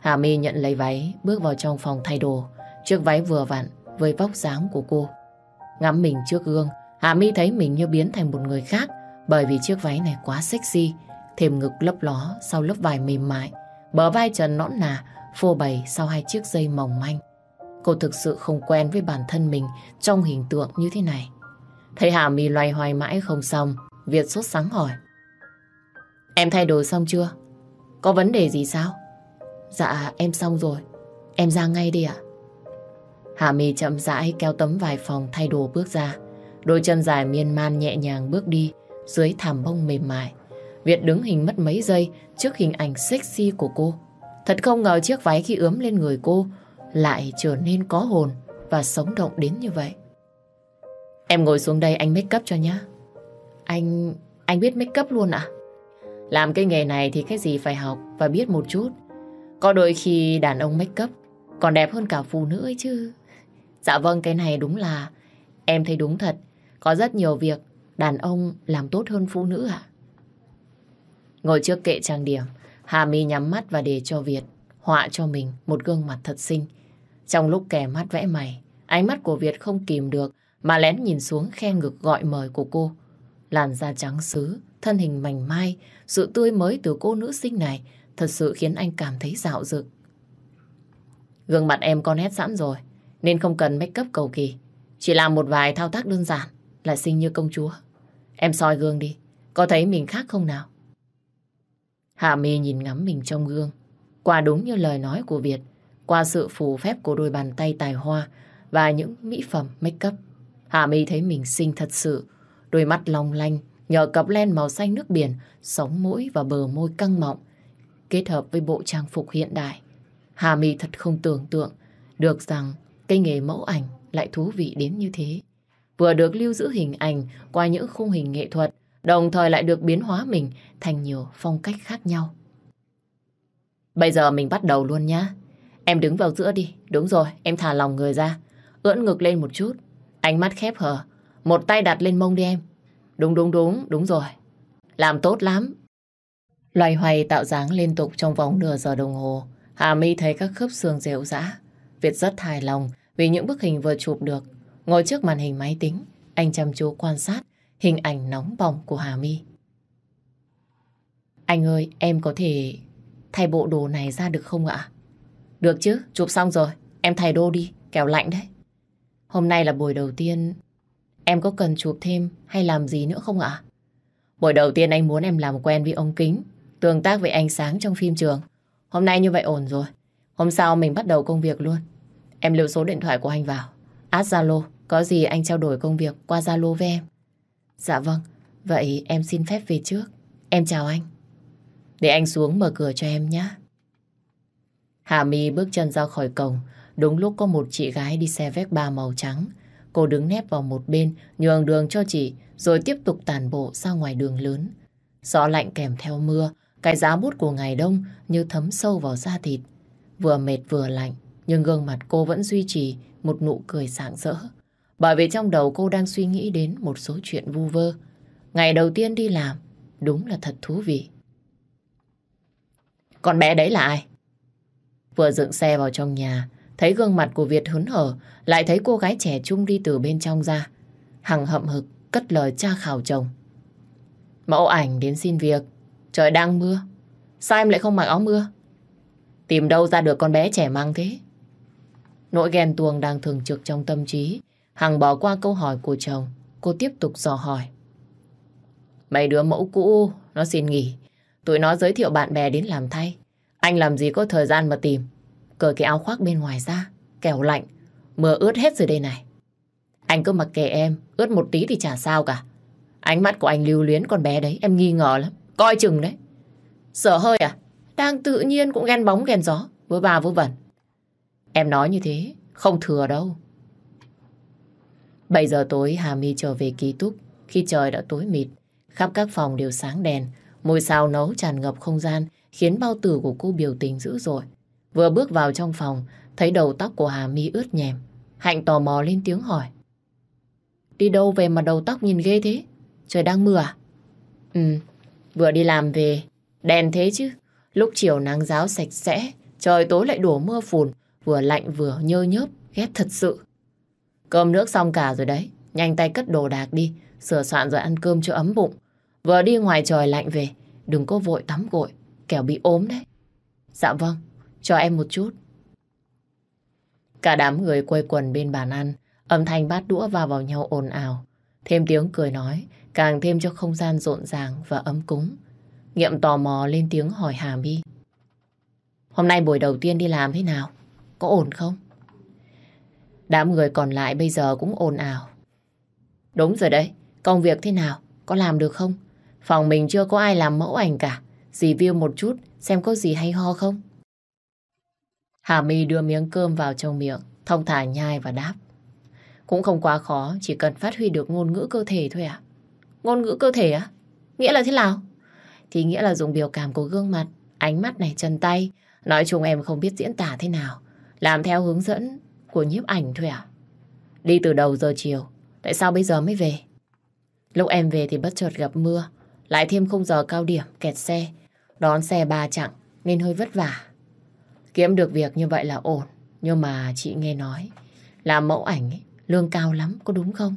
Hà My nhận lấy váy, bước vào trong phòng thay đồ. Chiếc váy vừa vặn với vóc dáng của cô. Ngắm mình trước gương, Hà My thấy mình như biến thành một người khác bởi vì chiếc váy này quá sexy, thêm ngực lấp ló sau lớp vải mềm mại, bờ vai trần nõn nà, phô bày sau hai chiếc dây mỏng manh. Cô thực sự không quen với bản thân mình trong hình tượng như thế này. Thấy Hà My loay hoay mãi không xong, Việt sốt sáng hỏi. Em thay đồ xong chưa? Có vấn đề gì sao? Dạ em xong rồi, em ra ngay đi ạ. Hà My chậm rãi kéo tấm vải phòng thay đồ bước ra. Đôi chân dài miên man nhẹ nhàng bước đi dưới thảm bông mềm mại. Việt đứng hình mất mấy giây trước hình ảnh sexy của cô. Thật không ngờ chiếc váy khi ướm lên người cô lại trở nên có hồn và sống động đến như vậy. Em ngồi xuống đây anh make up cho nhá. Anh... anh biết make up luôn ạ? Làm cái nghề này thì cái gì phải học và biết một chút. Có đôi khi đàn ông make up còn đẹp hơn cả phụ nữ ấy chứ. Dạ vâng, cái này đúng là em thấy đúng thật. Có rất nhiều việc đàn ông làm tốt hơn phụ nữ ạ. Ngồi trước kệ trang điểm, Hà My nhắm mắt và để cho Việt họa cho mình một gương mặt thật xinh. Trong lúc kẻ mắt vẽ mày, ánh mắt của Việt không kìm được mà lén nhìn xuống khe ngực gọi mời của cô. Làn da trắng xứ, thân hình mảnh mai, sự tươi mới từ cô nữ sinh này thật sự khiến anh cảm thấy dạo dực. Gương mặt em con nét sẵn rồi, nên không cần make up cầu kỳ. Chỉ làm một vài thao tác đơn giản là xinh như công chúa. Em soi gương đi, có thấy mình khác không nào? Hạ mi nhìn ngắm mình trong gương. Quả đúng như lời nói của Việt, qua sự phù phép của đôi bàn tay tài hoa và những mỹ phẩm make up. Hạ mi thấy mình xinh thật sự, đôi mắt long lanh, nhờ cặp len màu xanh nước biển, sống mũi và bờ môi căng mọng, kết hợp với bộ trang phục hiện đại. Hà My thật không tưởng tượng được rằng cái nghề mẫu ảnh lại thú vị đến như thế. Vừa được lưu giữ hình ảnh qua những khung hình nghệ thuật, đồng thời lại được biến hóa mình thành nhiều phong cách khác nhau. Bây giờ mình bắt đầu luôn nhá. Em đứng vào giữa đi. Đúng rồi, em thả lòng người ra. Ưỡn ngực lên một chút. Ánh mắt khép hờ. Một tay đặt lên mông đi em. Đúng đúng đúng, đúng rồi. Làm tốt lắm. Loài hoay tạo dáng liên tục trong vòng nửa giờ đồng hồ. Hà My thấy các khớp xương dẻo rã. Việt rất hài lòng vì những bức hình vừa chụp được. Ngồi trước màn hình máy tính, anh chăm chú quan sát hình ảnh nóng bỏng của Hà My. Anh ơi, em có thể thay bộ đồ này ra được không ạ? Được chứ, chụp xong rồi. Em thay đồ đi, kẻo lạnh đấy. Hôm nay là buổi đầu tiên. Em có cần chụp thêm hay làm gì nữa không ạ? Buổi đầu tiên anh muốn em làm quen với ông Kính, tương tác với ánh sáng trong phim trường. Hôm nay như vậy ổn rồi. Hôm sau mình bắt đầu công việc luôn. Em lưu số điện thoại của anh vào. Add Zalo, có gì anh trao đổi công việc qua Zalo với em. Dạ vâng, vậy em xin phép về trước. Em chào anh. Để anh xuống mở cửa cho em nhé. Hà My bước chân ra khỏi cổng, đúng lúc có một chị gái đi xe Vespa màu trắng. Cô đứng nép vào một bên, nhường đường cho chị, rồi tiếp tục tàn bộ ra ngoài đường lớn. Gió lạnh kèm theo mưa, cái giá bút của ngày đông như thấm sâu vào da thịt. Vừa mệt vừa lạnh, nhưng gương mặt cô vẫn duy trì một nụ cười sảng rỡ. Bởi vì trong đầu cô đang suy nghĩ đến một số chuyện vu vơ. Ngày đầu tiên đi làm, đúng là thật thú vị. Con bé đấy là ai? Vừa dựng xe vào trong nhà, thấy gương mặt của Việt hớn hở, lại thấy cô gái trẻ trung đi từ bên trong ra. Hằng hậm hực, cất lời tra khảo chồng. Mẫu ảnh đến xin việc, trời đang mưa. Sao em lại không mặc áo mưa? Tìm đâu ra được con bé trẻ mang thế? Nỗi ghen tuông đang thường trực trong tâm trí. Hằng bỏ qua câu hỏi của chồng. Cô tiếp tục dò hỏi. Mấy đứa mẫu cũ, nó xin nghỉ. Tụi nó giới thiệu bạn bè đến làm thay. Anh làm gì có thời gian mà tìm. Cởi cái áo khoác bên ngoài ra. Kẻo lạnh. Mưa ướt hết rồi đây này. Anh cứ mặc kệ em. Ướt một tí thì chả sao cả. Ánh mắt của anh lưu luyến con bé đấy. Em nghi ngờ lắm. Coi chừng đấy. Sợ hơi à? Đang tự nhiên cũng ghen bóng ghen gió. Với bà vớ vẩn. Em nói như thế. Không thừa đâu. 7 giờ tối, Hà My trở về ký túc. Khi trời đã tối mịt. Khắp các phòng đều sáng đèn. Mùi xào nấu tràn ngập không gian, khiến bao tử của cô biểu tình dữ dội. Vừa bước vào trong phòng, thấy đầu tóc của Hà My ướt nhèm. Hạnh tò mò lên tiếng hỏi. Đi đâu về mà đầu tóc nhìn ghê thế? Trời đang mưa à? Ừ, vừa đi làm về. Đèn thế chứ. Lúc chiều nắng giáo sạch sẽ, trời tối lại đổ mưa phùn, vừa lạnh vừa nhơ nhớp, ghét thật sự. Cơm nước xong cả rồi đấy, nhanh tay cất đồ đạc đi, sửa soạn rồi ăn cơm cho ấm bụng. Vừa đi ngoài trời lạnh về, đừng có vội tắm gội, kẻo bị ốm đấy. Dạ vâng, cho em một chút. Cả đám người quây quần bên bàn ăn, âm thanh bát đũa va vào nhau ồn ào. Thêm tiếng cười nói, càng thêm cho không gian rộn ràng và ấm cúng. Nghiệm tò mò lên tiếng hỏi Hà My. Hôm nay buổi đầu tiên đi làm thế nào? Có ổn không? Đám người còn lại bây giờ cũng ồn ào. Đúng rồi đấy, công việc thế nào? Có làm được không? Phòng mình chưa có ai làm mẫu ảnh cả. Review một chút, xem có gì hay ho không? Hà My đưa miếng cơm vào trong miệng, thông thả nhai và đáp. Cũng không quá khó, chỉ cần phát huy được ngôn ngữ cơ thể thôi ạ. Ngôn ngữ cơ thể á? Nghĩa là thế nào? Thì nghĩa là dùng biểu cảm của gương mặt, ánh mắt này, chân tay. Nói chung em không biết diễn tả thế nào. Làm theo hướng dẫn của nhiếp ảnh thôi à? Đi từ đầu giờ chiều, tại sao bây giờ mới về? Lúc em về thì bất chợt gặp mưa, lại thêm khung giờ cao điểm, kẹt xe, đón xe ba chặng nên hơi vất vả. Kiếm được việc như vậy là ổn, nhưng mà chị nghe nói, làm mẫu ảnh ấy, lương cao lắm, có đúng không?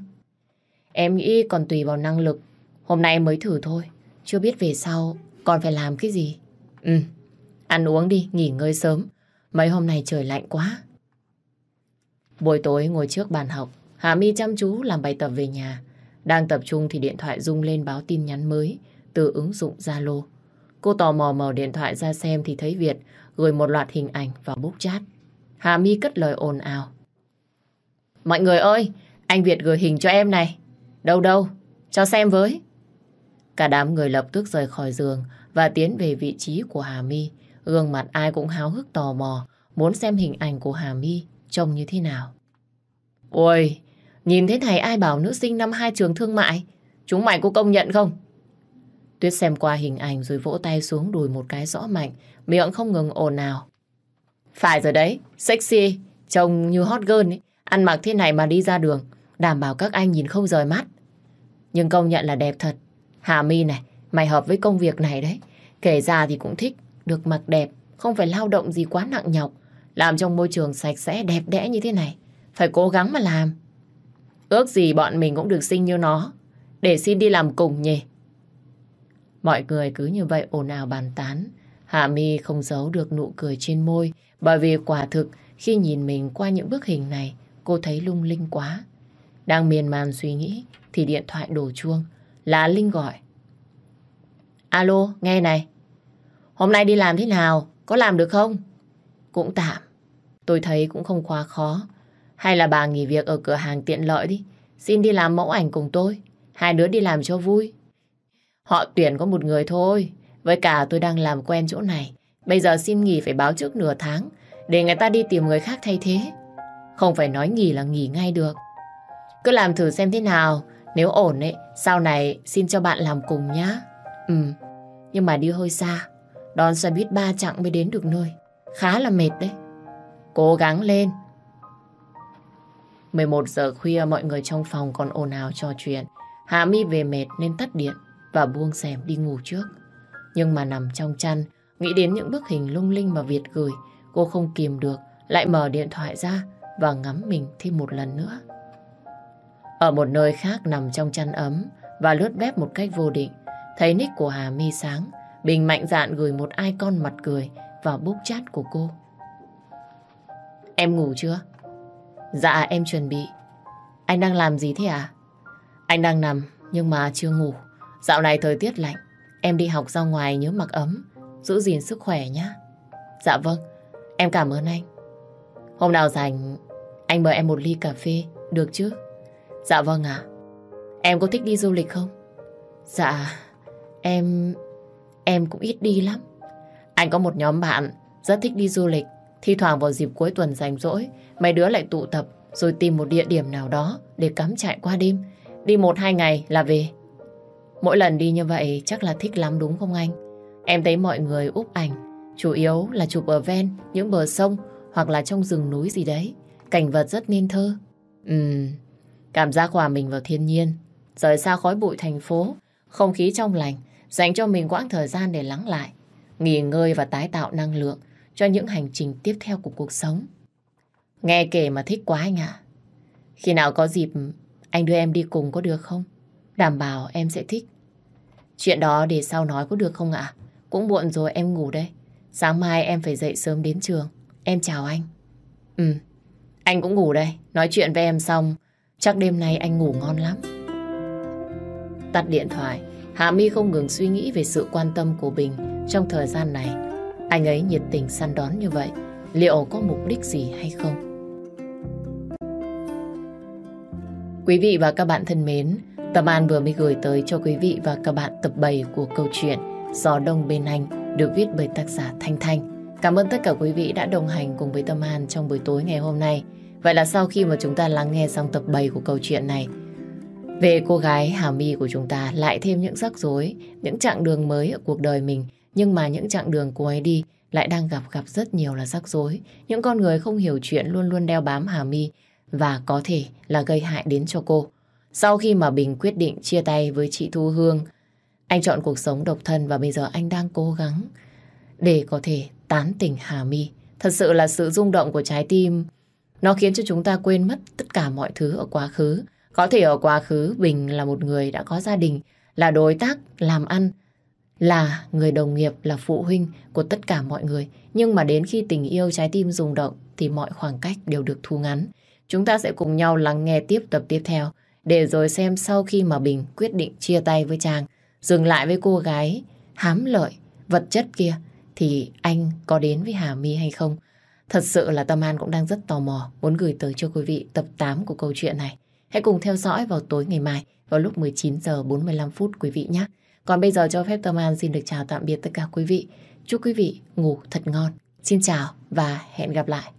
Em nghĩ còn tùy vào năng lực, hôm nay em mới thử thôi, chưa biết về sau còn phải làm cái gì. Ừ, ăn uống đi, nghỉ ngơi sớm, mấy hôm nay trời lạnh quá. Buổi tối ngồi trước bàn học, Hà My chăm chú làm bài tập về nhà. Đang tập trung thì điện thoại rung lên báo tin nhắn mới từ ứng dụng Zalo. Cô tò mò mở điện thoại ra xem thì thấy Việt gửi một loạt hình ảnh vào bút chat. Hà My cất lời ồn ào. Mọi người ơi, anh Việt gửi hình cho em này. Đâu đâu, cho xem với. Cả đám người lập tức rời khỏi giường và tiến về vị trí của Hà My. Gương mặt ai cũng háo hức tò mò, muốn xem hình ảnh của Hà My trông như thế nào. Ôi, nhìn thấy thầy ai bảo nữ sinh năm hai trường thương mại, chúng mày có công nhận không? Tuyết xem qua hình ảnh rồi vỗ tay xuống đùi một cái rõ mạnh, miệng không ngừng ồn nào, Phải rồi đấy, sexy, trông như hot girl ấy, ăn mặc thế này mà đi ra đường, đảm bảo các anh nhìn không rời mắt. Nhưng công nhận là đẹp thật. Hà My này, mày hợp với công việc này đấy. Kể ra thì cũng thích, được mặc đẹp, không phải lao động gì quá nặng nhọc. Làm trong môi trường sạch sẽ đẹp đẽ như thế này. Phải cố gắng mà làm. Ước gì bọn mình cũng được sinh như nó. Để xin đi làm cùng nhỉ. Mọi người cứ như vậy ồn ào bàn tán. Hạ Mi không giấu được nụ cười trên môi. Bởi vì quả thực khi nhìn mình qua những bức hình này, cô thấy lung linh quá. Đang miên man suy nghĩ thì điện thoại đổ chuông. Là Linh gọi. Alo, nghe này. Hôm nay đi làm thế nào? Có làm được không? Cũng tạm. Tôi thấy cũng không quá khó. Hay là bà nghỉ việc ở cửa hàng tiện lợi đi. Xin đi làm mẫu ảnh cùng tôi. Hai đứa đi làm cho vui. Họ tuyển có một người thôi. Với cả tôi đang làm quen chỗ này. Bây giờ xin nghỉ phải báo trước nửa tháng. Để người ta đi tìm người khác thay thế. Không phải nói nghỉ là nghỉ ngay được. Cứ làm thử xem thế nào. Nếu ổn ấy, sau này xin cho bạn làm cùng nhá. Ừ, nhưng mà đi hơi xa. Đón xe buýt ba chặng mới đến được nơi. Khá là mệt đấy. Cố gắng lên. 11 giờ khuya mọi người trong phòng còn ồn ào trò chuyện. Hạ Mi về mệt nên tắt điện và buông xẻm đi ngủ trước. Nhưng mà nằm trong chăn, nghĩ đến những bức hình lung linh mà Việt gửi, cô không kìm được, lại mở điện thoại ra và ngắm mình thêm một lần nữa. Ở một nơi khác nằm trong chăn ấm và lướt bếp một cách vô định, thấy nick của Hà Mi sáng, Bình mạnh dạn gửi một icon mặt cười vào bốc chat của cô. Em ngủ chưa? Dạ em chuẩn bị. Anh đang làm gì thế à? Anh đang nằm nhưng mà chưa ngủ. Dạo này thời tiết lạnh. Em đi học ra ngoài nhớ mặc ấm. Giữ gìn sức khỏe nhé. Dạ vâng. Em cảm ơn anh. Hôm nào rảnh anh mời em một ly cà phê. Được chứ? Dạ vâng ạ. Em có thích đi du lịch không? Dạ, em... em cũng ít đi lắm. Anh có một nhóm bạn rất thích đi du lịch. Thi thoảng vào dịp cuối tuần rảnh rỗi, mấy đứa lại tụ tập rồi tìm một địa điểm nào đó để cắm trại qua đêm. Đi một hai ngày là về. Mỗi lần đi như vậy chắc là thích lắm đúng không anh? Em thấy mọi người úp ảnh, chủ yếu là chụp ở ven, những bờ sông hoặc là trong rừng núi gì đấy. Cảnh vật rất nên thơ. Ừm, cảm giác hòa mình vào thiên nhiên, rời xa khói bụi thành phố, không khí trong lành, dành cho mình quãng thời gian để lắng lại, nghỉ ngơi và tái tạo năng lượng cho những hành trình tiếp theo của cuộc sống. Nghe kể mà thích quá anh ạ. Khi nào có dịp anh đưa em đi cùng có được không? Đảm bảo em sẽ thích. Chuyện đó để sau nói có được không ạ? Cũng muộn rồi em ngủ đây. Sáng mai em phải dậy sớm đến trường. Em chào anh. Ừ, anh cũng ngủ đây. Nói chuyện với em xong, chắc đêm nay anh ngủ ngon lắm. Tắt điện thoại, Hạ My không ngừng suy nghĩ về sự quan tâm của Bình trong thời gian này. Anh ấy nhiệt tình săn đón như vậy, liệu có mục đích gì hay không? Quý vị và các bạn thân mến, Tâm An vừa mới gửi tới cho quý vị và các bạn tập 7 của câu chuyện Gió Đông Bên Anh được viết bởi tác giả Thanh Thanh. Cảm ơn tất cả quý vị đã đồng hành cùng với Tâm An trong buổi tối ngày hôm nay. Vậy là sau khi mà chúng ta lắng nghe xong tập 7 của câu chuyện này, về cô gái Hà My của chúng ta lại thêm những rắc rối, những chặng đường mới ở cuộc đời mình. Nhưng mà những chặng đường cô ấy đi lại đang gặp gặp rất nhiều là rắc rối. Những con người không hiểu chuyện luôn luôn đeo bám Hà My và có thể là gây hại đến cho cô. Sau khi mà Bình quyết định chia tay với chị Thu Hương, anh chọn cuộc sống độc thân và bây giờ anh đang cố gắng để có thể tán tỉnh Hà My. Thật sự là sự rung động của trái tim nó khiến cho chúng ta quên mất tất cả mọi thứ ở quá khứ. Có thể ở quá khứ Bình là một người đã có gia đình, là đối tác, làm ăn, là người đồng nghiệp, là phụ huynh của tất cả mọi người. Nhưng mà đến khi tình yêu trái tim rung động thì mọi khoảng cách đều được thu ngắn. Chúng ta sẽ cùng nhau lắng nghe tiếp tập tiếp theo để rồi xem sau khi mà Bình quyết định chia tay với Trang, dừng lại với cô gái hám lợi, vật chất kia thì anh có đến với Hà My hay không? Thật sự là Tâm An cũng đang rất tò mò muốn gửi tới cho quý vị tập 8 của câu chuyện này. Hãy cùng theo dõi vào tối ngày mai vào lúc 19 giờ 45 phút quý vị nhé. Còn bây giờ cho phép Tâm An xin được chào tạm biệt tất cả quý vị. Chúc quý vị ngủ thật ngon. Xin chào và hẹn gặp lại.